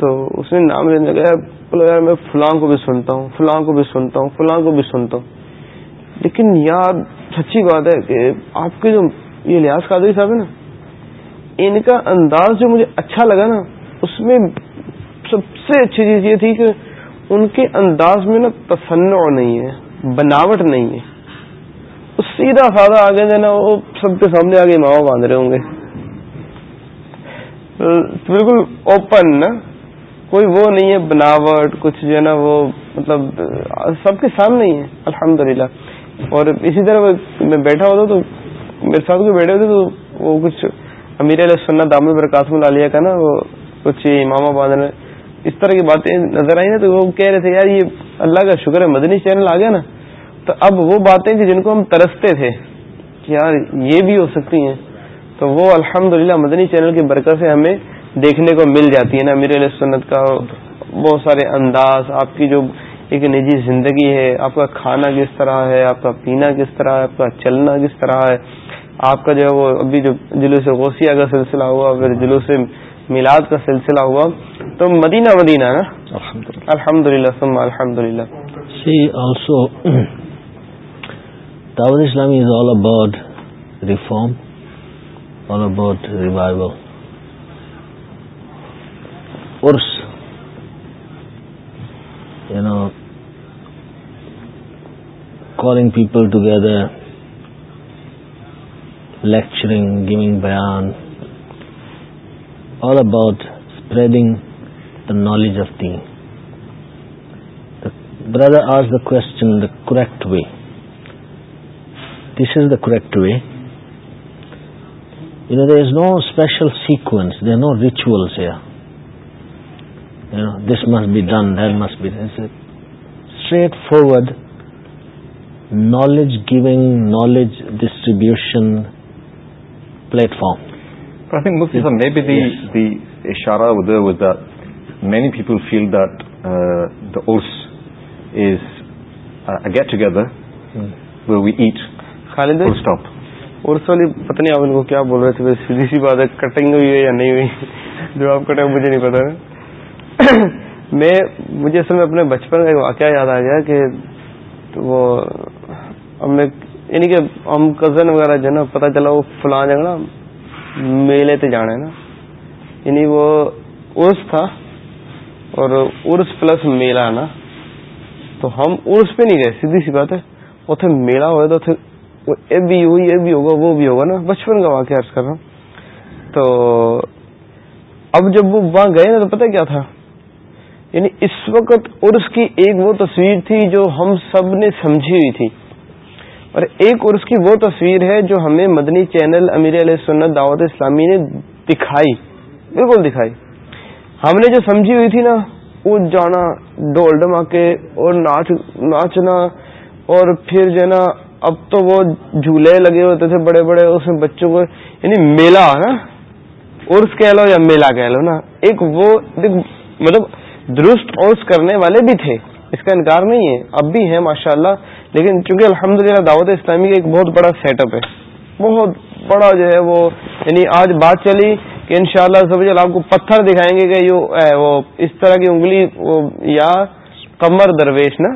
تو اس نے نام لینے یار میں فلاں کو بھی سنتا ہوں فلاں کو بھی سنتا ہوں فلاں کو بھی سنتا ہوں لیکن یار سچی بات ہے کہ آپ کے جو یہ لحاظ قادری صاحب ہے نا ان کا انداز جو مجھے اچھا لگا نا اس میں سب سے اچھی چیز یہ تھی کہ ان کے انداز میں نا تصنع نہیں ہے بناوٹ نہیں ہے سیدھا آگے جو نا وہ سب کے سامنے آگے ماوا باندھ رہے ہوں گے بالکل اوپن نا کوئی وہ نہیں ہے بناوٹ کچھ جو ہے نا وہ مطلب سب کے سامنے ہی ہے الحمدللہ للہ اور اسی طرح میں بیٹھا ہوتا تو میرے ساتھ کوئی بیٹھے ہوتے تو وہ کچھ امیر علیہ سنت دام پر قاسم آباد نے اس طرح کی باتیں نظر آئی نا تو وہ کہہ رہے تھے یار یہ اللہ کا شکر ہے مدنی چینل آ گیا نا تو اب وہ باتیں جن کو ہم ترستے تھے کہ یار یہ بھی ہو سکتی ہیں تو وہ الحمد مدنی چینل کی برکت سے ہمیں دیکھنے کو مل جاتی ہے نا امیر علیہ سنت کا بہت سارے انداز آپ کی جو ایک نجی زندگی ہے آپ کا کھانا کس طرح ہے آپ کا پینا کس طرح ہے آپ کا چلنا کس طرح ہے آپ کا جو ہے وہ ابھی جو جلوس غوثیہ کا سلسلہ ہوا پھر جلوس میلاد کا سلسلہ ہوا تو مدینہ مدینہ نا الحمد للہ الحمد للہ سی آلسو دعوت اسلامی calling people together, lecturing, giving bayan, all about spreading the knowledge of deen. The brother asked the question, the correct way. This is the correct way. You know, there is no special sequence, there are no rituals here. You know, this must be done, that must be done. It's a straightforward knowledge giving knowledge distribution platform people feel that the اوس is get together we at Khalid stop ours والی پتہ نہیں آپ ان کو کیا بول رہے تھے سیدھی سی بات ہے کٹنگ ہوئی ہے یا نہیں ہوئی جو آپ کٹے مجھے نہیں پتا (coughs) میں مجھے اصل میں اپنے بچپن کا ایک واقعہ یاد آ گیا کہ وہ میں یعنی کہ ہم کزن وغیرہ جو ہے نا پتا چلا وہ فلاں نا میلے جانا ہے نا یعنی وہ عرس تھا اور عرس پلس نا تو ہم عرس پہ نہیں گئے سیدھی سی بات ہے اتنے میلہ ہوا تو یہ بھی ہوئی بھی ہوگا وہ بھی ہوگا نا بچپن کا واقعہ عرض کر رہا ہوں تو اب جب وہ وہاں گئے نا تو پتہ کیا تھا یعنی اس وقت عرس کی ایک وہ تصویر تھی جو ہم سب نے سمجھی ہوئی تھی اور ایک عرس کی وہ تصویر ہے جو ہمیں مدنی چینل امیر علیہ سنت دعوت اسلامی نے دکھائی بالکل دکھائی ہم نے جو سمجھی ہوئی تھی نا وہ جانا ڈول ڈما کے اور ناچنا اور پھر جو ہے نا اب تو وہ جھولے لگے ہوتے تھے بڑے بڑے اس میں بچوں کو یعنی میلہ نا ارس کہہ لو یا میلہ کہہ لو نا ایک وہ مطلب درست عرس کرنے والے بھی تھے اس کا انکار نہیں ہے اب بھی ہیں ماشاءاللہ لیکن چونکہ الحمد للہ دعوت اسلامی کا ایک بہت بڑا سیٹ اپ ہے بہت بڑا جو ہے وہ یعنی آج بات چلی کہ انشاءاللہ شاء اللہ آپ کو پتھر دکھائیں گے کہ وہ اس طرح کی انگلی یا کمر درویش نا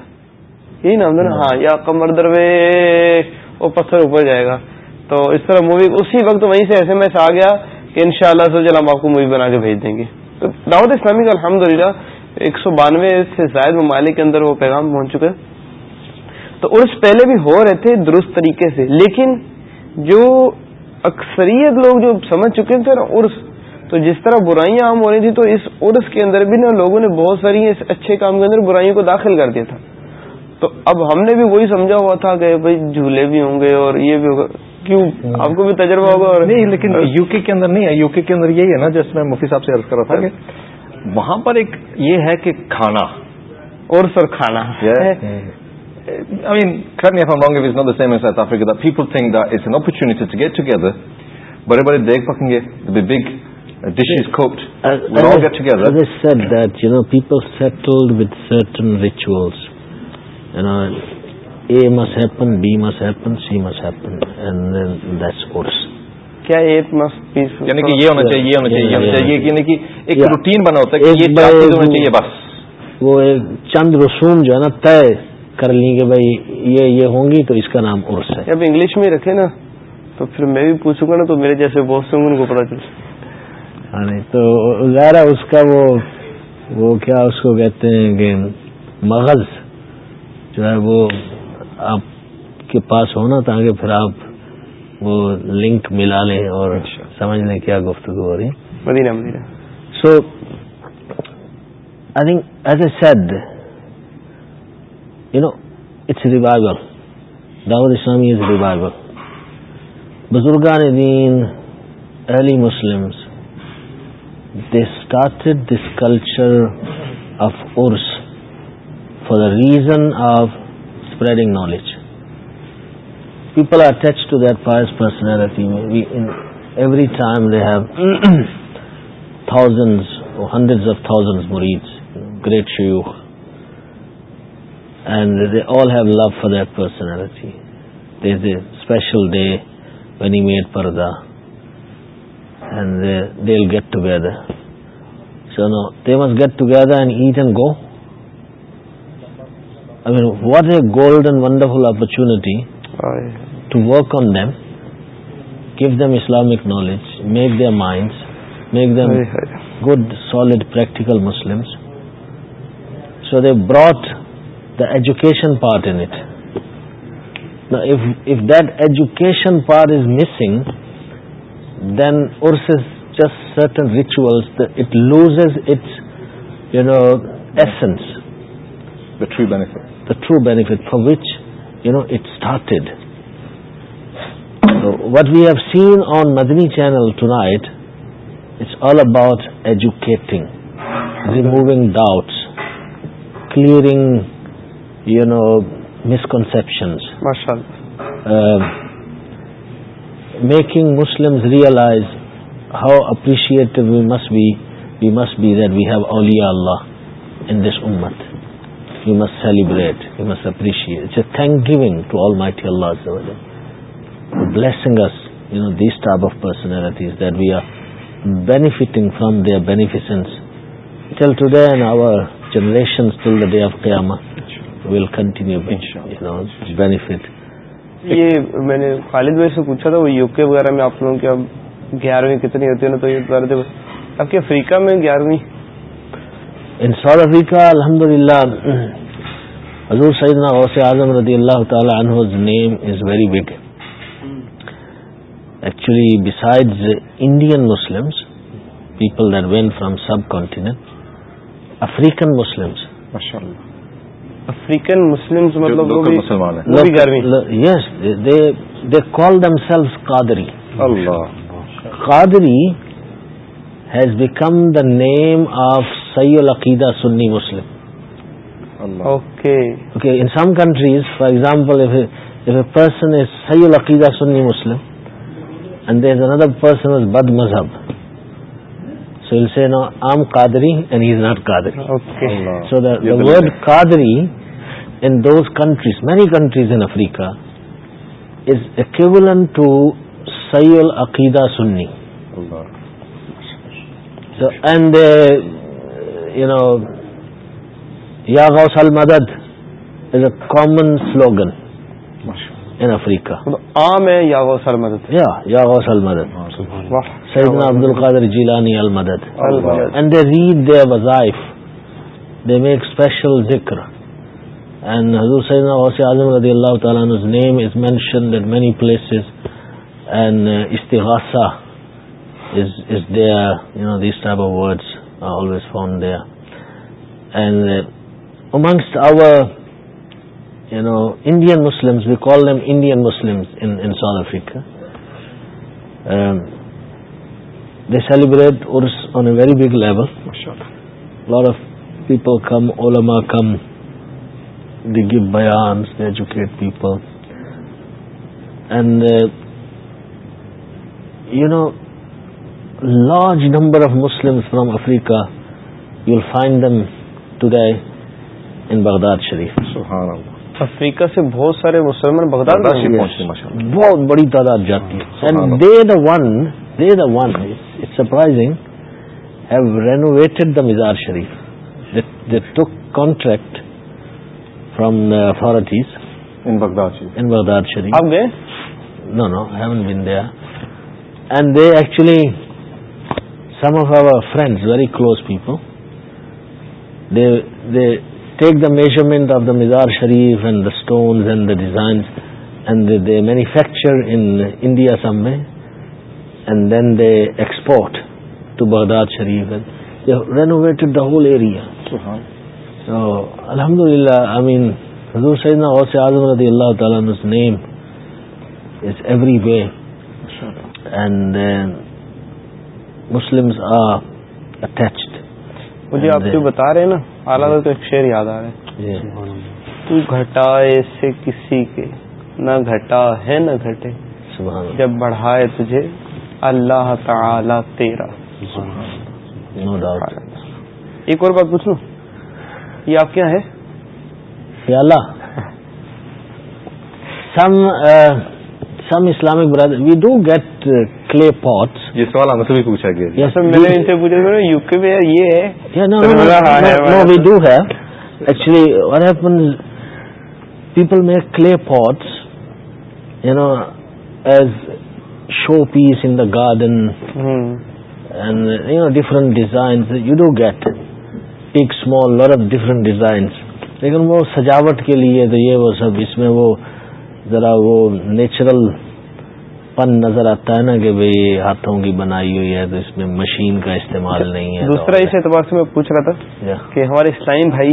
یہی نام نا ہاں یا کمر درویش وہ پتھر اوپر جائے گا تو اس طرح مووی اسی وقت وہیں سے ایس ایم ایس آ گیا کہ ان شاء اللہ ہم آپ کو مووی بنا کے بھیج دیں گے تو دعوت اسلامی الحمد الحمدللہ ایک سو بانوے سے زائد ممالک کے اندر وہ پیغام پہنچ چکے تو عرس پہلے بھی ہو رہے تھے درست طریقے سے لیکن جو اکثریت لوگ جو سمجھ چکے تھے نا عرس تو جس طرح برائیاں عام ہو رہی تھیں تو اس عرس کے اندر بھی نا لوگوں نے بہت ساری اس اچھے کام کے اندر برائیوں کو داخل کر دیا تھا تو اب ہم نے بھی وہی سمجھا ہوا تھا کہ بھائی جھولے بھی ہوں گے اور یہ بھی ہوگا کیوں آپ کو بھی تجربہ ہوگا اور نہیں لیکن یو کے کے اندر نہیں ہے یو کے کے اندر یہی ہے نا جس میں مفتی صاحب سے عرض کر رہا تھا کہ وہاں پر ایک یہ ہے کہ کھانا عرس اور کھانا I mean, correct me if I'm wrong, if it's not the same in South Africa, that people think that it's an opportunity to get together, but everybody deg fucking get the big dishes cooked, as, we'll as all get together. As I said that, you know, people settled with certain rituals, you know, A must happen, B must happen, C must happen, and then that's course. یہ ہونا چاہیے یہ ہونا چاہیے یہ ہونا چاہیے یعنی کہ ایک روٹین بنا ہوتا ہے کہ یہ چاہیے بس وہ چند رسوم جو ہے نا طے کر لیں کہ بھائی یہ یہ ہوں گی تو اس کا نام عرس ہے اب انگلش میں رکھے نا تو پھر میں بھی پوچھوں گا نا تو میرے جیسے بہت سے ان کو پتا چل ہاں تو ظاہر اس کا وہ وہ کیا اس کو کہتے ہیں کہ مغز جو ہے وہ آپ کے پاس ہونا تاکہ پھر آپ وہ لنک ملا لیں اور سمجھ لیں کیا گفتگو ہو رہی مدینہ Madina so I think as a said you know it's revival دعوت اسلامی از ریوائول بزرگان دین early Muslim they started this culture of ارس for the reason of spreading knowledge people are attach to that فائرس personality every time they have thousand hundred of thousand مریڈ great شیوخ and they all have love for that personality. There's a special day when he made Parda, and they'll get together. So no, they must get together and eat and go. I mean, what a golden, wonderful opportunity to work on them, give them Islamic knowledge, make their minds, make them good, solid, practical Muslims. So they brought the education part in it. Now if that education part is missing, then Urs is just certain rituals, that it loses its, essence. The true benefit. The true benefit for which, it started. So what we have seen on Madani channel tonight, it's all about educating, removing doubts, clearing you know misconceptions making Muslim realise how appreciate we must be we must be that we have Auliya Allah in this امت we must celebrate we must appreciate thank giving to all my T Allah us you know these type of personalities that we are benefiting from دینیفیسنس till today and our generation till the day of قیامت ول کنٹینیو بینیفٹ یہ میں نے خالد بھائی سے پوچھا تھا وہ یو کے وغیرہ میں آپ لوگوں کی اب گیارہویں کتنی ہوتی ہے تو یہ بتا رہے تھے کے افریقہ میں گیارہویں ان ساؤتھ افریقہ الحمد للہ حضور سعید غوث اعظم رضی اللہ تعالی name is very big actually beside Indian Muslims people then when from subcontinent African Muslims African Muslim مطلب وہ بھی یس they call them self Qadri دری Qadri has become the name of سئی العقیدہ Sunni Muslim okay in some countries for example if a person is سئی العقیدہ Sunni Muslim and there is another person is بد مذہب so well a no I'm Qadri and he is not Qadri so the word Qadri in those countries many countries in Africa is equivalent to سعید العقیدہ سنی اینڈ یو نو یاگو سل مدد is a common slogan in افریقہ مدد سعود نا عبد القادر جیلانی المدد اینڈ دے ریڈ دے وزائف دے میک اسپیشل ذکر اینڈ حضور سیدنا واسع اعظم رضی اللہ تعالیٰ name is mentioned many places and استغاسا these type of would always found amongst our Indian Muslim we call name Indian Muslim fee they celebrate on a very big level lot of people come اولما come the bayans, they educate people and you know large number of Muslim from Africa you you'll find them today in in Baghdad شریف افریقہ سے بہت سارے مسلمان بغداد بہت بڑی تعداد جاتی ہے سرپرائزنگ ایو رینوویٹڈ دا مزار شریف the took contract from the foreigners Baghdad Sharif no no he and they actually some of our friends very close people they take the measurement of the مزار شریف and the stones and the designs and they manufacture India some may and then they export to Baghdad Sharif renovated the whole area تو الحمد للہ آئی مین حضور سیدنا غوث اعظم رضی اللہ تعالیٰ عنہ name is every way and Muslim مجھے آپ جو بتا رہے ہیں نا اعلیٰ جی. تو ایک شعر یاد آ رہا ہے جی. تو گھٹائے سے کسی کے نہ گھٹا ہے نہ گھٹے جب بڑھائے تجھے اللہ تعالی تیرا نو ڈاؤٹ ایک اور بات پوچھ لوں یہ آپ کیا ہے یا اللہ some some Islamic brother we do get clay pot یہ سوال ہم سے بھی پوچھا گیا یہ ہے actually what happen people make clay pots you know as show piece in the garden and you know different design you do get small of designs لیکن وہ سجاوٹ کے لیے تو یہ وہ سب اس میں وہ ذرا وہ نیچرل پن نظر آتا ہے نا کہ بھائی ہاتھوں کی بنائی ہوئی ہے تو اس میں مشین کا استعمال اچھا، نہیں ہے دوسرا اس اعتبار سے میں پوچھ رہا تھا کہ ہمارے اسلام بھائی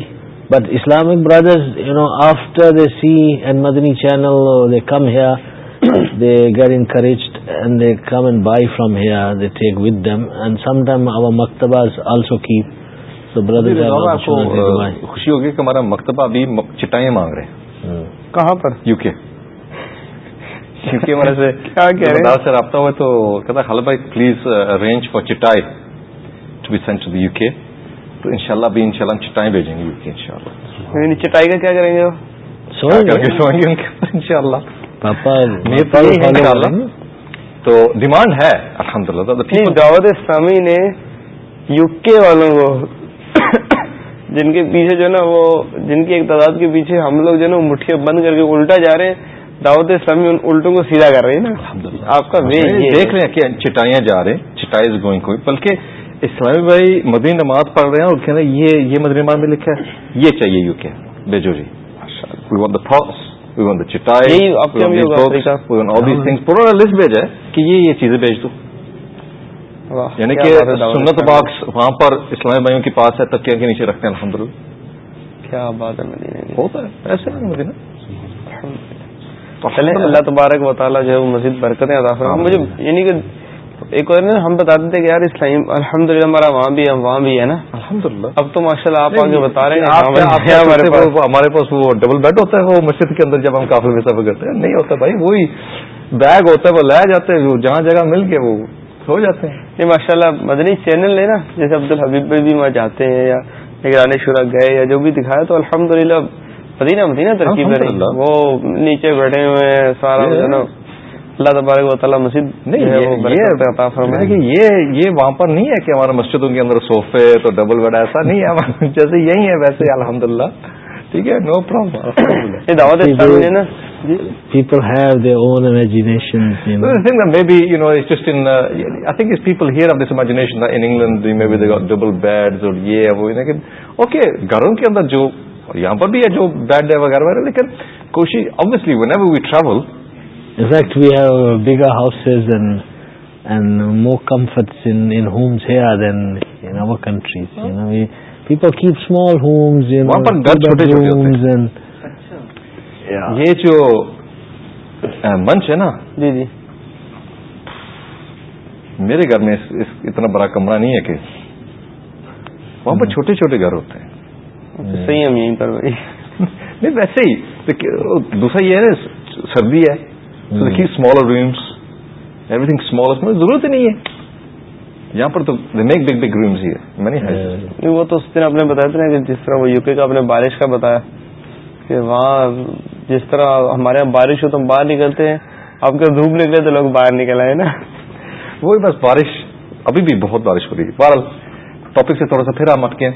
but Islamic brother after they see and Madani channel they come here they get encourage and they come and buy from here they take with and some time مکتباز also keep آپ کو خوشی ہوگی کہ ہمارا مکتبہ بھی چٹائیں مانگ رہے ہیں کہاں پر یو کے یو کے ہمارے (laughs) سے رابطہ ہوا تو کہتا بھائی please arrange for chatai to be sent to کے تو ان شاء اللہ ان شاء اللہ چٹائیں بھیجیں گے یو کے ان شاء اللہ یعنی چٹائی کا کیا کریں گے ان شاء اللہ تو ڈیمانڈ ہے الحمد للہ دعوت اسلامی نے یو کے والوں کو جن کے پیچھے جو ہے نا وہ جن کی ایک تعداد کے پیچھے ہم لوگ جو ہے نا مٹھیاں بند کر کے الٹا جا رہے ہیں دعوت اسلامی ان الٹوں کو سیدھا کر رہی ہے نا آپ کا وے دیکھ رہے ہیں کہ چٹائیاں جا رہے ہیں چٹائیز گوئنگ کوئی بلکہ اسلامی بھائی مدنی نماز پڑھ رہے ہیں اور کہہ رہے ہیں یہ یہ مدنی نماز میں لکھا ہے یہ چاہیے یو کے بھیجا ہے کہ یہ یہ چیزیں بھیج دوں یعنی کہ سنت باکس وہاں پر اسلامی بھائیوں کے پاس ہے کے نیچے رکھتے ہیں الحمد کیا بات ہے ہوتا ہے ایسے اللہ تبارک و تعالیٰ جو ہے مزید برکتیں ادا کر مجھے یعنی کہ ایک اور نا ہم بتا دیتے ہمارا وہاں بھی ہے نا الحمد للہ اب تو ماشاء اللہ آپ آگے بتا رہے ہیں ہمارے پاس وہ ڈبل بیڈ ہوتا ہے وہ مسجد کے اندر جب ہم کافی میں سفر کرتے ہیں نہیں ہوتا بھائی وہی بیگ ہوتا ہے وہ لے جاتے ہیں جہاں جگہ مل کے وہ ہو جاتے ہیں یہ ماشاء اللہ مدنی چینل ہے نا جیسے عبد بھائی بھی وہاں جاتے ہیں یا نگرانی شورا گئے یا جو بھی دکھایا تو الحمد للہ مدینہ ترقی کر رہی وہ نیچے بیٹھے ہوئے سارا اللہ تبارک مسجد نہیں ہے یہ یہ وہاں پر نہیں ہے کہ ہمارے مسجدوں کے اندر سوفے تو ڈبل بیڈ ایسا نہیں ہے (laughs) جیسے یہی ہے ویسے الحمد للہ ٹھیک ہے نو پرابلم یہ دعوت اسلامی ہے نا people have their own imaginations you know. so I think that maybe you know it's just in uh, I think it's people here have this imagination that in England maybe they got double beds or yeah وہ لیکن okay گھروں کے اندر جو اور یہاں پر بھی ہے جو بیڈ ہے وغیرہ وغیرہ لیکن کوشش obviously whenever we travel in fact we have bigger houses and and more comforts in in homes here than in our countries you know we people keep small homes یہ جو منچ ہے نا جی جی میرے گھر میں اتنا بڑا کمرہ نہیں ہے کہ وہاں پر چھوٹے چھوٹے گھر ہوتے ہیں صحیح یہیں پر (laughs) نہیں ویسے ہی دوسرا یہ ہے نا سردی ہے smaller rooms everything small ضرورت ہی نہیں ہے یہاں پر تو میک بگ بگ رومز ہی ہے وہ تو اس دن آپ نے بتایا تھا کہ جس طرح وہ یو کے کا آپ نے بارش کا بتایا کہ وہاں جس طرح ہمارے یہاں بارش ہو تو ہم باہر نکلتے ہیں آپ کے دھوپ نکلے تو لوگ باہر نکل آئے نا (laughs) وہی بس بارش ابھی بھی بہت بارش ہو رہی ہے بہرحال ٹاپک سے تھوڑا سا پھر آپ مٹکے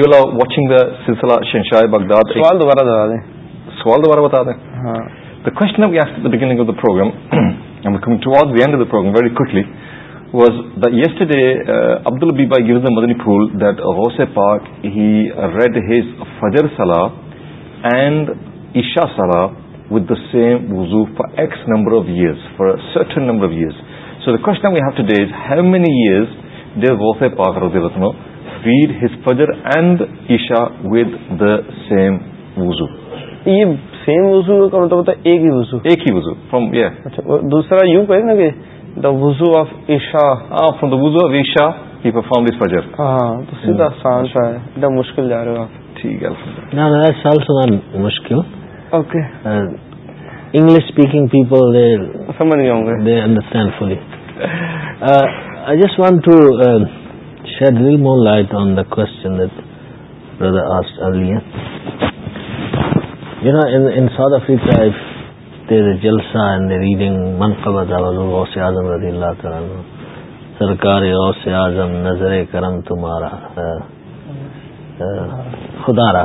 یو لو واچنگ دا سلسلہ شنشاہ بغداد سوال دوبارہ بتا دیں سوال دوبارہ بتا دیں ہاں the question of the beginning of the programme I am coming to all the end of the programme very quickly was yesterday ابدل be by gives مدنی فل دوس پاک ہی ریڈ ہز فجر سال اینڈ ایشا سلا with the same wuzu for as number of years for certain number of years so داشن years the ووسے رکھنا ویڈ ہز فجر and Isha with the same وزو یہ سیم وزو کا مطلب ہوتا ہے ایک ہی وزو ایک ہی وزو فرام یہ دوسرا یو کہ دا وزو آف ایشا فروم دا وزو آف ایشا ہی پرفارم دس فجر ہاں تو سیدھا آسان سا ہے دا مشکل جا رہے ہو ٹھیک ہے نا نا سال سال مشکل okay English speaking people they سمجھ نہیں ہوں گے they understand fully Uh, I just want to uh, shed a little more light on the question that brother asked earlier. You know, in, in South Africa, if سرکاری غوث اعظم نظر کرم تمہارا خدا را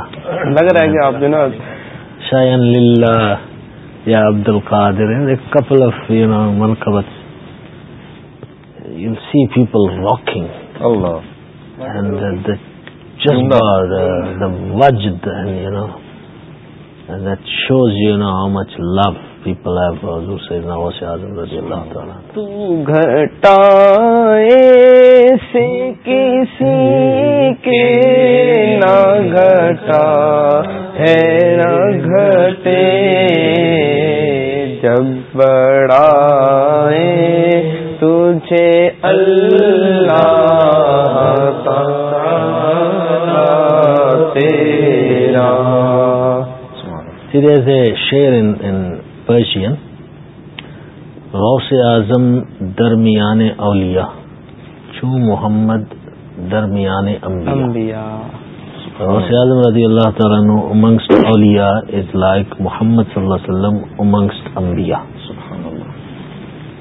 لگ رہا ہے کہ آپ للہ یا عبد القادر کپل منقبت سی پیپل اللہ رچو نو مچ لو پیپل نام سے کسی کے نا گٹا خیر گٹے جب بڑا تجھے اللہ تار تیرا سی this a share in an Persian غوث اعظم درمیان اولیاء چھو محمد درمیان انبیاء غوث اعظم رضی اللہ تعالیٰ امنگسٹ اولیاء از لائک محمد صلی اللہ علیہ وسلم امنگسٹ انبیاء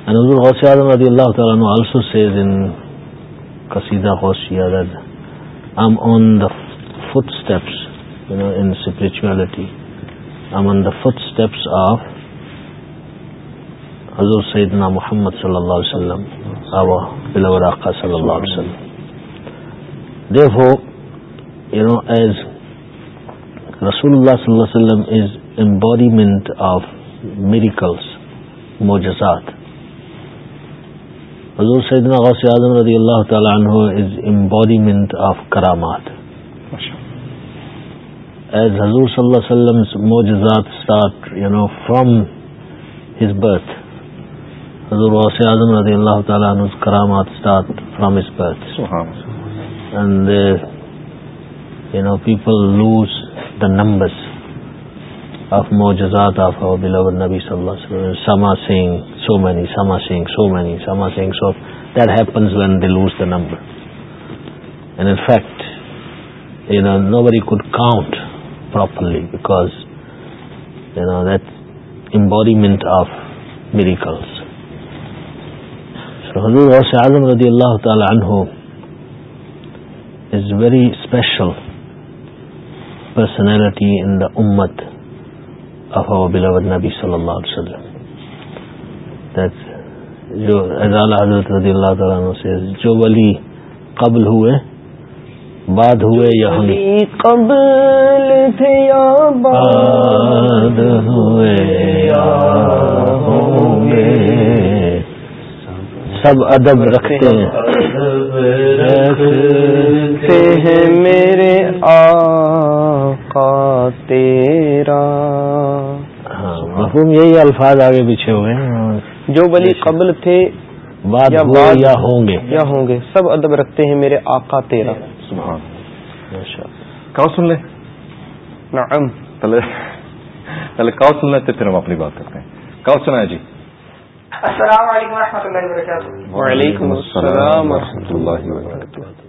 علام امنگس غوث اعظم رضی اللہ تعالیٰ قصیدہ غوثیہ فوٹ اسٹیپسپرچویلٹی فٹ حضور سیدنا محمد صلی اللہ امباڈیمنٹ آف میریکلس مو حضور سیدنا غوث اعظم رضی اللہ تعالیٰ کرامات ایز حضور صلی اللہ مو جزاد فرام ہز برتھ اللہ تعالی کرامات from his birth people know very kid کا very special personality in the امت آفی نبی صلی اللہ علیہ اللہ تعالیٰ سے جو ولی قبل ہوئے بعد ہوئے یا ہم قبل تھے یا یا ہوئے سب ادب رکھتے ہیں رکھتے ہیں میرے تیرا ہاں یہی الفاظ آگے پیچھے ہوئے ہیں جو بلی قبل تھے یا ہوں گے یا ہوں گے سب ادب رکھتے ہیں میرے آقا تیرا سن لے پہلے سن لیتے پھر ہم اپنی بات کرتے ہیں کب سنا ہے جی السلام علیکم و رحمۃ اللہ وبرکاتہ وعلیکم السلام ورحمۃ اللہ وبرکاتہ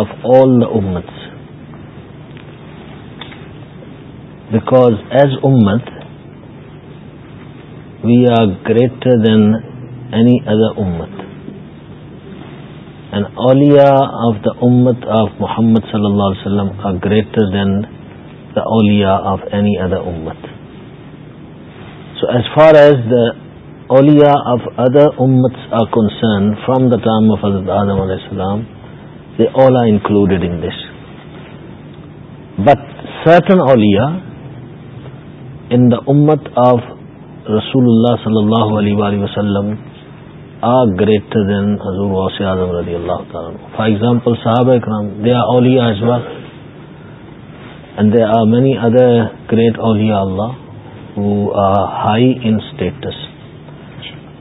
of all those because as امت we are greater than any other امت اینڈ اولیا آف دا امت آف محمد صلی اللہ علیہ وسلم are greater then the Auliya of any other امت so as far as the اولی of other امتس are concern from the time of حضرت علیہ وسلام صلی اللہ اکرام they are many other great اولیا اللہ ہائی انٹس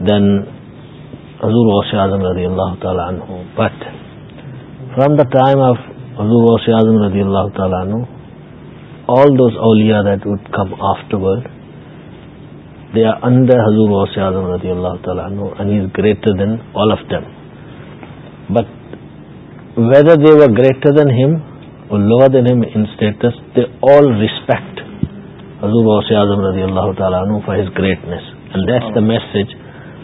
دین حضور فرام دا ٹائم آف حضور اعظم رضی اللہ تعالیٰ عنہ اولیا دیٹ وم آفٹر انڈر اعظم رضی اللہ تعالیٰ عنہ is greater than all of them but whether they greater than him lower than inter اعظم رضی اللہ تعالیٰ عنہ for his greatness the message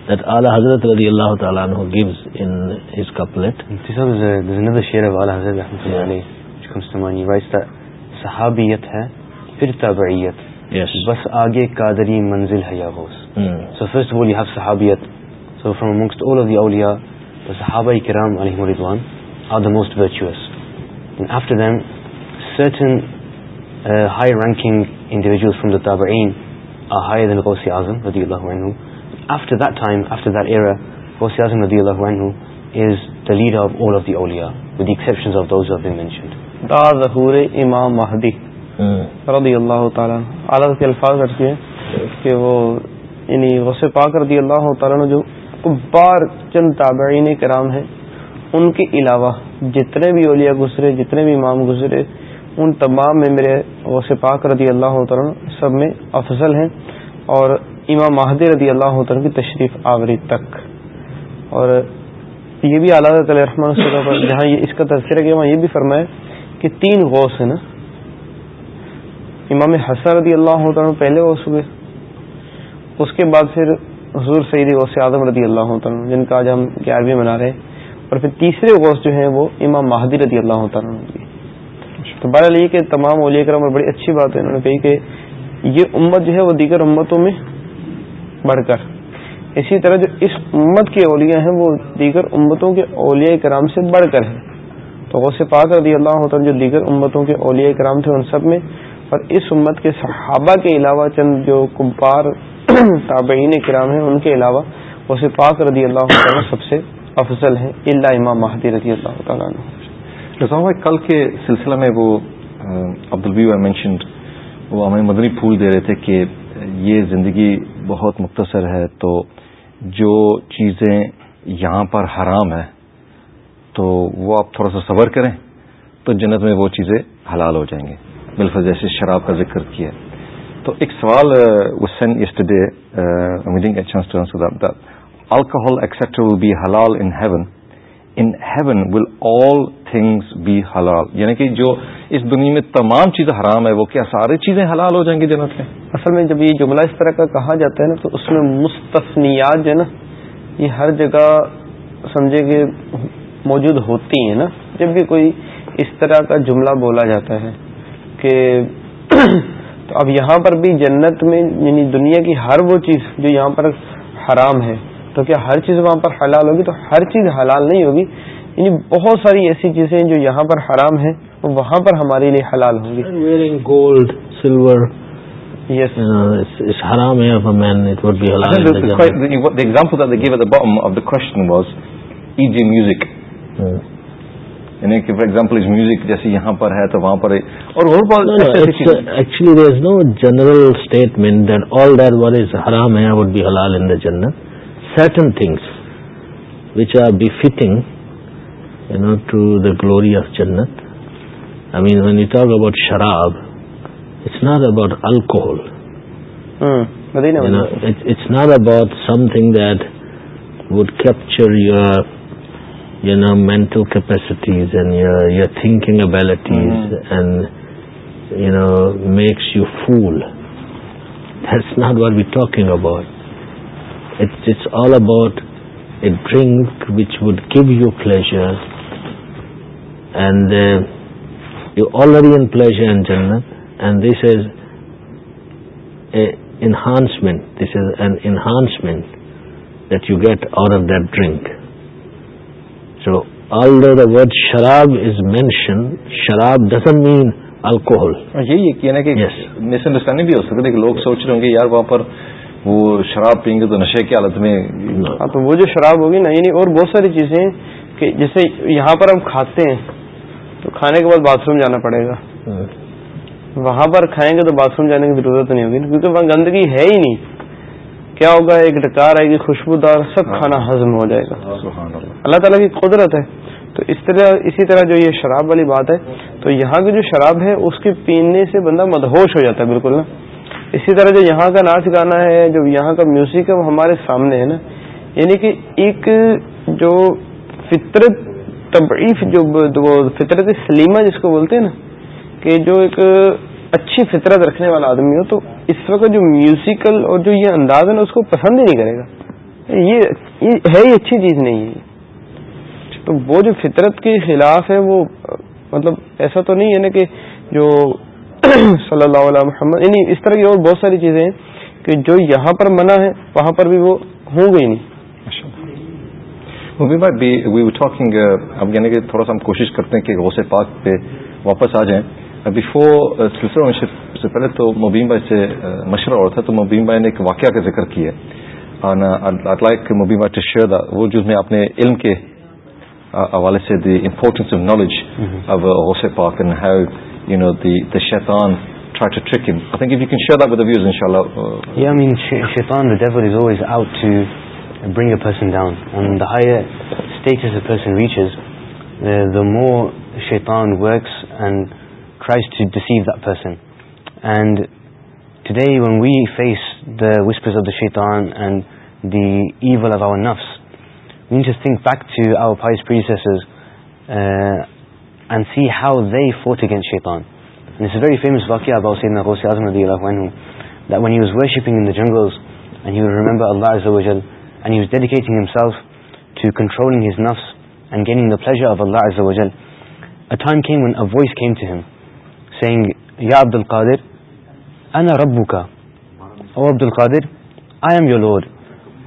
that Allah Hazrat Ali Allah Ta'ala who gives in his couplet this is a another share of Allah Hazrat Rahmatullahi Allah which comes to mind he writes that sahabiyat hai fir tabaiyat yes bas aage kaadari manzil hai ya ghos so first of all you have sahabiyat so from amongst all of the awliya the sahaba ikram alayhim wa ridwan are the most virtuous and after them certain uh, high ranking individuals from the tabaiyin are higher than ghosi azam radiallahu anhu after that time, after that era Prophet Azim is the leader of all of the awliya with the exceptions of those who have been mentioned da Da'adhahuri Imam Mahdi رضی اللہ تعالیٰ اعلیٰ کے الفاظ رکھتی ہے کہ وہ یعنی غس پاک رضی اللہ تعالیٰ نے جو بار چند تابعین کرام ہیں ان کے علاوہ جتنے بھی اولیاء گزرے جتنے بھی امام گزرے ان تمام میں میرے غس پاک رضی اللہ تعالیٰ سب میں افضل ہیں اور امام مہدی رضی اللہ عنہ کی تشریف آوری تک اور یہ بھی اعلیٰ رحمان پر جہاں یہ اس کا تذکرہ کیا وہاں یہ بھی فرمایا کہ تین غوث ہیں نا امام حسن رضی اللہ عنہ پہلے غوث ہوئے اس کے بعد پھر حضور سعید غوث اعظم رضی اللہ عنہ جن کا آج ہم گیارہویں منا رہے ہیں اور پھر تیسرے غوث جو ہیں وہ امام مہدی رضی اللہ متعارن کی تو بہرحال کہ تمام اولیاء کرم اور بڑی اچھی بات ہے انہوں نے کہی کہ یہ امت جو ہے وہ دیگر امتوں میں بڑھ کر اسی طرح جو اس امت کی اولیاء ہیں وہ دیگر امتوں کے اولیاء کرام سے بڑھ کر ہیں تو غوث پاک رضی اللہ عنہ جو دیگر امتوں کے اولیاء کرام تھے ان سب میں اور اس امت کے صحابہ کے علاوہ چند جو کمپار (clears throat) تابعین کرام ہیں ان کے علاوہ غوث پاک رضی اللہ عنہ سب سے افضل ہیں اللہ امام مہدی رضی اللہ تعالیٰ کل کے سلسلہ میں وہ وہ ہمیں مدنی پھول دے رہے تھے کہ یہ زندگی بہت مختصر ہے تو جو چیزیں یہاں پر حرام ہیں تو وہ آپ تھوڑا سا صبر کریں تو جنت میں وہ چیزیں حلال ہو جائیں گی بالفظ جیسے شراب کا ذکر کیا تو ایک سوال الکوہول ایکسپٹ ول بی حلال in heaven in heaven will all things be حلال یعنی کہ جو اس دنیا میں تمام چیزیں حرام ہے وہ کیا ساری چیزیں حلال ہو جائیں گی جنت میں اصل میں جب یہ جملہ اس طرح کا کہا جاتا ہے نا تو اس میں مستثنیات جو ہے یہ ہر جگہ سمجھے کہ موجود ہوتی ہیں نا جب بھی کوئی اس طرح کا جملہ بولا جاتا ہے کہ تو اب یہاں پر بھی جنت میں یعنی دنیا کی ہر وہ چیز جو یہاں پر حرام ہے تو کیا ہر چیز وہاں پر حلال ہوگی تو ہر چیز حلال نہیں ہوگی یعنی بہت ساری ایسی چیزیں جو یہاں پر حرام ہیں وہاں پر ہمارے لیے ہوں گی gold silver example is music جیسے یہاں پر ہے تو وہاں پر جنت certain things which are be fitting glory of جنت I mean, when you talk about sharab, it's not about alcohol. Hmm. It's not about something that would capture your mental capacities and your thinking abilities hmm. and, makes you fool. That's not what we're talking about. It's all about a drink which would give you pleasure and uh, you already in pleasure and this is a enhancement this is an enhancement that you get out of that drink so all the word شراب از مینشن شراب ڈزن الکوہول یہی کہ مس یعنی انڈرسٹینڈنگ بھی ہو سکتا ہے کہ لوگ سوچ رہے ہوں گے یار وہاں پر وہ شراب پئیں گے تو نشے کی حالت میں ہاں، تو وہ جو شراب ہوگی نا یعنی اور بہت ساری چیزیں کہ جیسے یہاں پر ہم کھاتے ہیں تو کھانے کے بعد باتھ روم جانا پڑے گا وہاں پر کھائیں گے تو باتھ روم جانے کی ضرورت نہیں ہوگی کیونکہ وہاں گندگی ہے ہی نہیں کیا ہوگا ایک ڈکار آئے گی خوشبودار سب ہاں۔ کھانا ہضم ہو جائے گا ہاں، اللہ تعالیٰ کی قدرت ہے تو اس طرح اسی طرح جو یہ شراب والی بات ہے تو یہاں کی جو شراب ہے اس کے پینے سے بندہ مدہوش ہو جاتا ہے بالکل نا اسی طرح جو یہاں کا ناچ گانا ہے جو یہاں کا میوزک ہے وہ ہمارے سامنے ہے نا یعنی کہ ایک جو فطرت جو فطرت سلیمہ جس کو بولتے ہیں نا کہ جو ایک اچھی فطرت رکھنے والا آدمی ہو تو اس وقت جو میوزیکل اور جو یہ انداز ہے نا اس کو پسند ہی نہیں کرے گا یہ ہے ہی اچھی چیز نہیں ہے تو وہ جو فطرت کے خلاف ہے وہ مطلب ایسا تو نہیں ہے نا کہ جو (coughs) صلی اللہ علیہ محمد یعنی اس طرح کی اور بہت ساری چیزیں ہیں کہ جو یہاں پر منع ہے وہاں پر بھی وہ ہوں گئی نہیں Uh, یعنی کہ تھوڑا سا ہم کوشش کرتے ہیں کہ غوث پاک پہ واپس آ جائیں بفور uh, سلسلہ uh, سے پہلے تو مبین بھائی سے مشورہ اور تھا تو مبین بھائی نے ایک واقعہ کا ذکر کیا لائک مبین بھائی ٹو وہ جس میں آپ نے علم کے حوالے سے دی امپورٹینس آف نالج اب Ghaus Pak and have you know the the shaitan try to trick him. I think if you can share that with the viewers, inshallah. Uh, yeah, I mean, sh shaitan, the devil, is always out to bring a person down and the higher state is a pin which is the more شیطان works and Christ deceive the person and today when we face the whispers of the شیطان and the even of our نفس wins as think peak to over five spheres and see have very fourth again شیطان ویری فیمس واکیا about see ناکم then you is worshipping in jungles and you will remember Allah I am your lord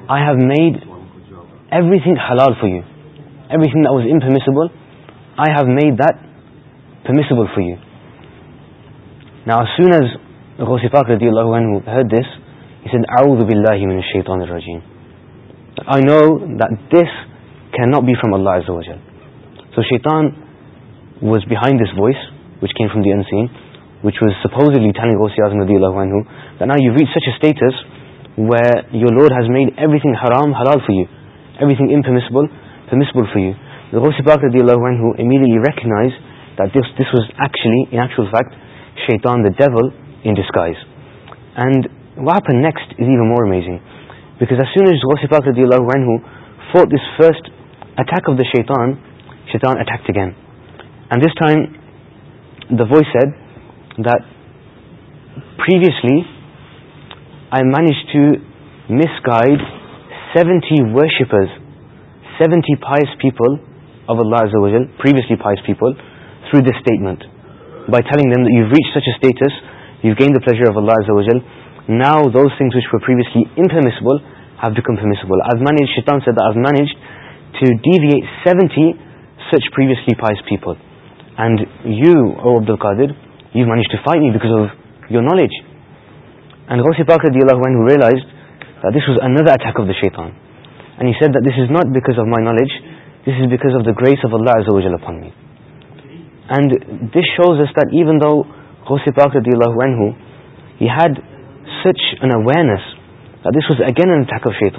I made every thing حلال for you example I have made that for you نا seen I know that this can not be from Allah is ووجن سو شیطان was behind this voice when from the unseen which وزلیٹس where your lord has made ever حرام حلال for you ever for you سفاکی شیطان the devil in skies and what next more amazing because fourth is first attack of the شیطان شیطان اٹیک ت again and this time the voice that previously I mention to misguide seventy worships seventy five people of ا لا زجل previously five people through the statement by telling them you reach such it's the freezer of ا لا ناؤ سنگھ سوچیئسلی انفرمیسبل ڈی وی سیون سچ پرسلی five is people you means to finds of you knowledge پاک realize was انٹانس not because of my knowledge because such an awareness was again and if شیت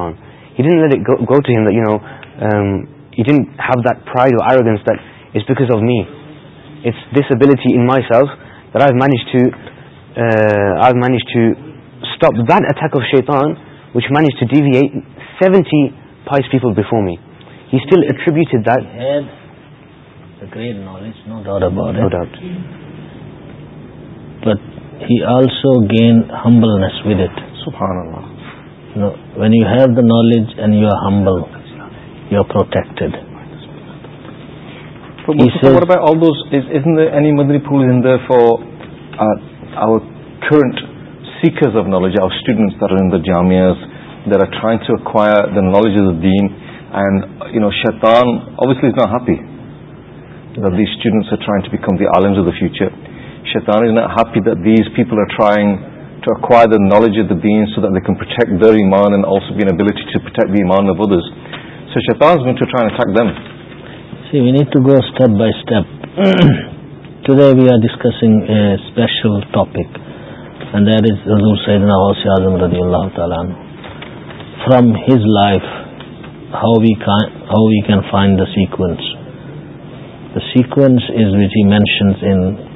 have that fry you are against because of mates disability آج مینیش top that attack which means to T V I seventy five people before metal دیٹاؤٹ when you have the knowledge you آربل you are پروٹیکٹری پھول تھرٹ سیک آف نالجنٹ جامیز در آر ٹرائن ٹو خوایا دا نالج از دا دین اینڈ یو نو شیتانسلیز ناٹ ہیپیٹمز the future C وینی to go step by step today we are discussing a special topic آزم ردی اللہ تعالیٰ from his life how how we can find the sequence the sequence is which he mentions in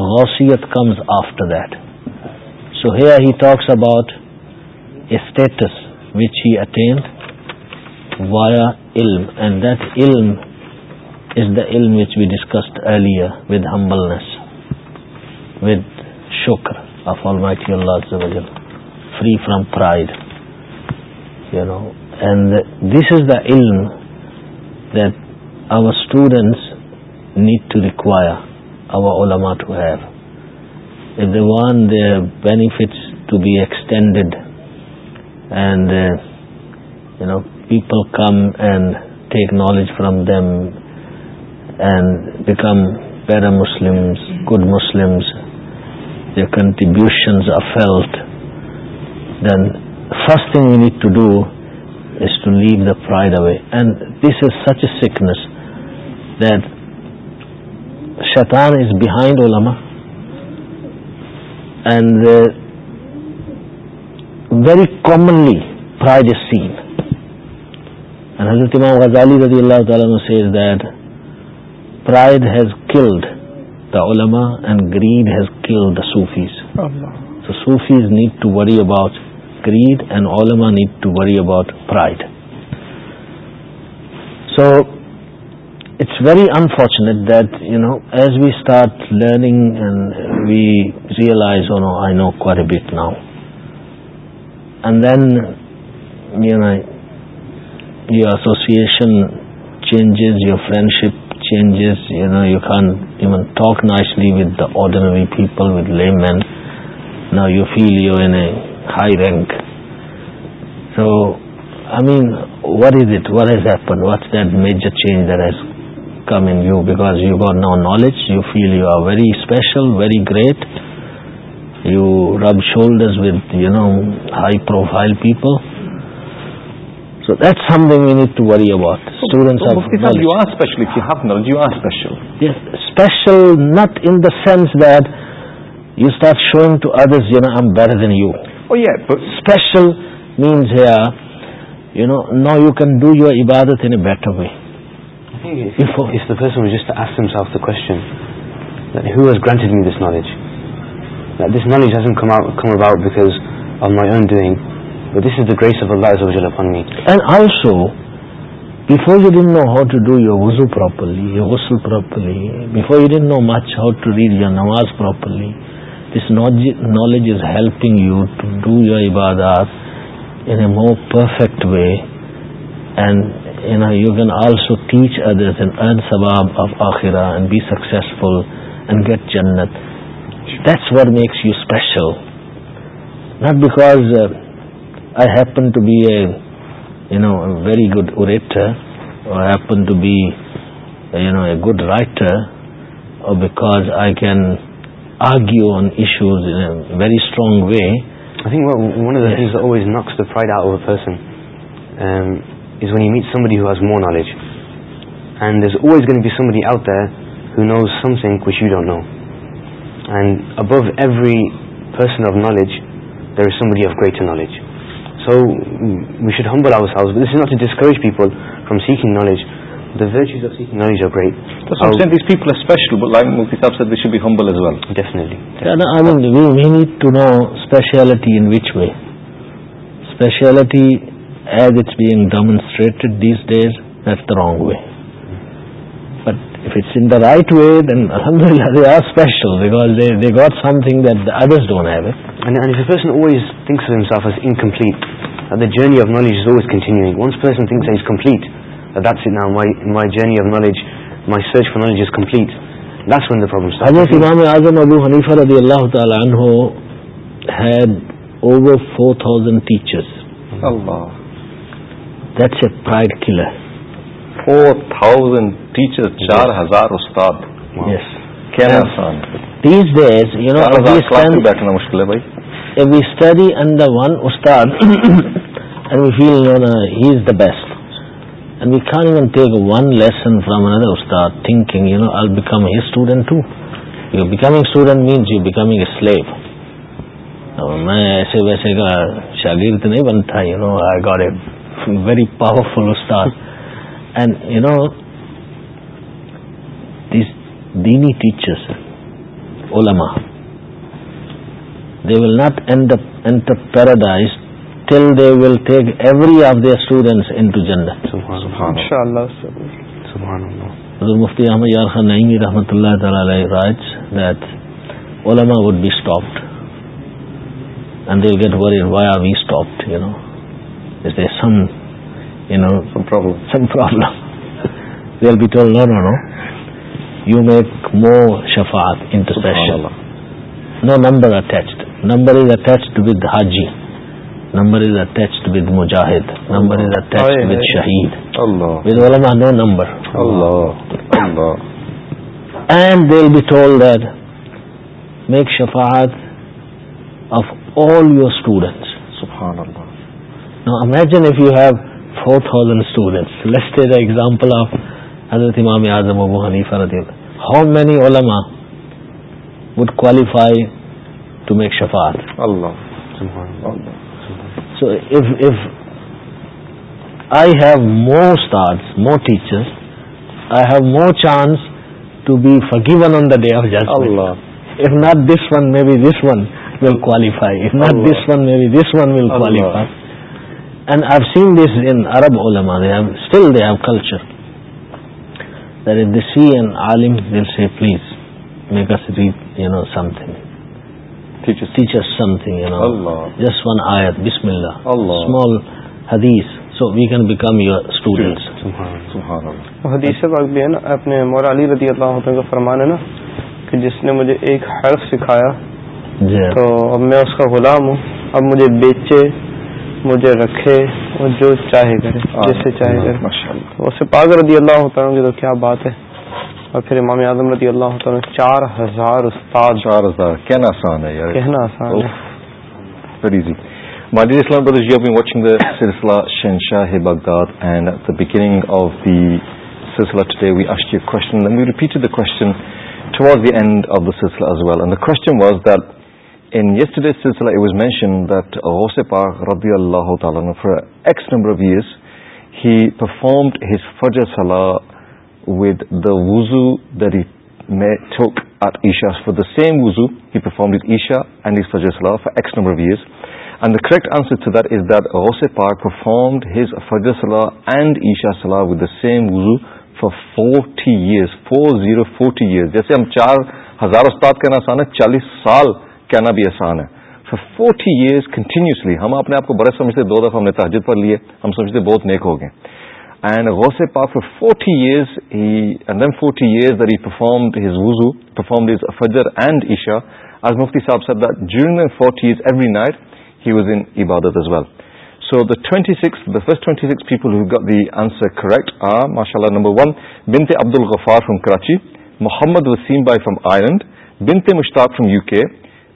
غوثیت comes after that so he talks about states which he attend and that علم از دا علم which we discussed earlier with humbleness with شکر of all Allah free from pride you know and this is the علم that our students need to require our ulama to have. If they want their benefits to be extended and uh, people come and take knowledge from them and become better Muslims, good Muslims, their contributions are felt, then first thing we need to do is to leave the pride away. And this is such a sickness that شیطان is behind and very commonly fried سینڈ حضرت need to worry about grade and علما need to worry about so It's very unfortunate that, as we start learning and we realize, oh no, I know quite a bit now. And then, your association changes, your friendship changes, you can't even talk nicely with the ordinary people, with laymen. Now you feel you're in a high rank. So, what is it? What has happened? What's that major change that has come in you, because you got now knowledge, you feel you are very special, very great. You rub shoulders with, high profile people. So that's something we need to worry about. Students, you are special. If you have knowledge, you are special. Yes, special not in the sense that you start showing to others, I'm better than you. Oh yeah, but special means now you can do your ibadat in a better way. لیورسل properly before know much how to read your Nawaz properly this knowledge is helping you to do your عبادات انور پٹ way and you know you can also teach others be successful and get جنت makes you special not because I happen to be a very good orator I happen to be you know a good writer because I can argue on issues very strong way knowledge some out نوگنگ کچ you don't know and above every person of knowledge there's some of greater knowledge so we should humble آؤز this not to discourage people from seeking knowledge easing demonstrate wrong way bits way گاٹنگ teachers we study under one استاد he take one lesson from another استاد thinking student to you becoming student means you becoming a slave میں ایسے ویسے کا شاگرد نہیں بنتا you know good a very powerful استاد یو نو دینی ٹیچرس ول ناٹرا نو number شفاہد of all your student now imagine if you have four thousand students لیٹامپل of حضرت امامی آزم ونی فردیل ہاؤ مینی اولما would qualify to make شفات so I have more start more teachers I have more chance to be فیون on the day of جس if not this one may be this one will qualify this one may be this one will qualify اپنے کا فرمان ہے نا جس نے مجھے ایک حرف سکھایا جی تو میں اس کا غلام ہوں اب مجھے بیچے مجھے رکھے اور جو چاہے کرے جیسے چاہے کرے اسے پاک رضی اللہ ہوتا ہوں تو کیا بات ہے اور پھر امام اعظم رضی اللہ ہوتا ہوں چار ہزار استاد چار ہزار کہنا آسان ہے یار کہنا آسان ہے My dear Islam brothers, you have been watching the Sirisla Shenshahi Baghdad and at the beginning of the Sirisla today we asked you a question and we repeated the question towards the end of the Sirisla as well. And the question was that and is today's silsila I was mention that واسے پار ربی اللہ تعالیٰ for his numbers he performed his fridge سلاح with the wuzu دیوک at Isha for the same wuzu he perform with Isha and his fridge salah for his number where and the correct answers that وسے پارک performed his fridge salah and Isha salah with the same wuzu for forty years four zero forty year جیسے ہم چار ہزار استاد کے نا سانے چالیس سال کہنا بھی آسان ہے فار فورٹی ایئرس کنٹینیوسلی ہم اپنے آپ کو برس سمجھتے دو دفعہ ہم نے تحجد پر لیے ہم سمجھتے بہت نیک ہو گئے and Ghaus Pak for forty forty years years he performed his wuzu performed his Fajr and Isha is Mufti Sahab sir the جگ forty night he was in ibadat is well six people answer correct ماشاء اللہ نمبر ون بنتے Abdul Ghaffar from Karachi Muhammad Waseem by from island بنتے مشتاق فرام یو کے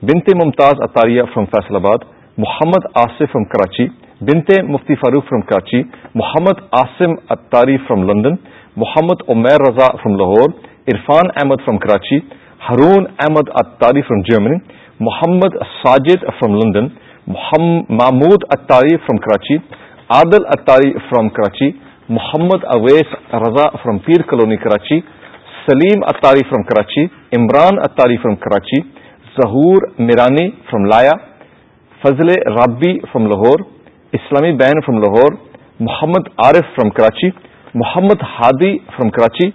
بنتے ممتاز اطاریہ فرام فیصل آباد محمد آصف فرام کراچی بنتے Mufti Farooq from Karachi Muhammad Asim Attari from London Muhammad Umair Raza from Lahore Irfan Ahmed from Karachi Haroon Ahmed Attari from Germany Muhammad Sajid from London Mahmood Attari from Karachi Adil Attari from Karachi Muhammad Owais Raza from Pir colony Karachi Saleem Attari from Karachi Imran Attari from Karachi Zahoor Mirani from Layyah Fazal Rabi from Lahore اسلامی بین from Lahore Muhammad Arif from Karachi Muhammad Hadi from Karachi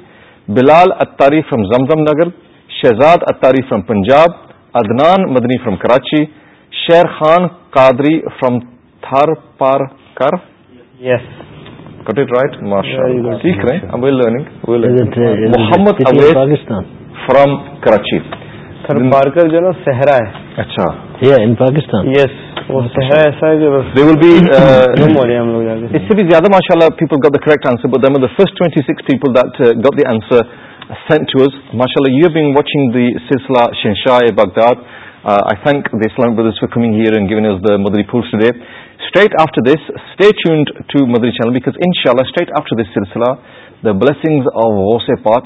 Bilal Attari from Zamzam Nagar Shahzad Attari from Punjab Adnan Madani from Karachi Sher Khan Qadri from Thar Parkar from Karachi Parkar جو نا صحرا ہے اچھا ان پاکستان یس اس سے بھی زیادہ people people correct answer answer that the the blessings of اے پارک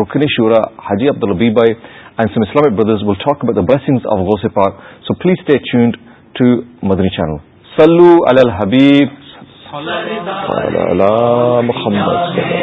رکنی شورا Haji Abdul Habib by blessings of Ghaus Pak so please stayed to Madani channel Habib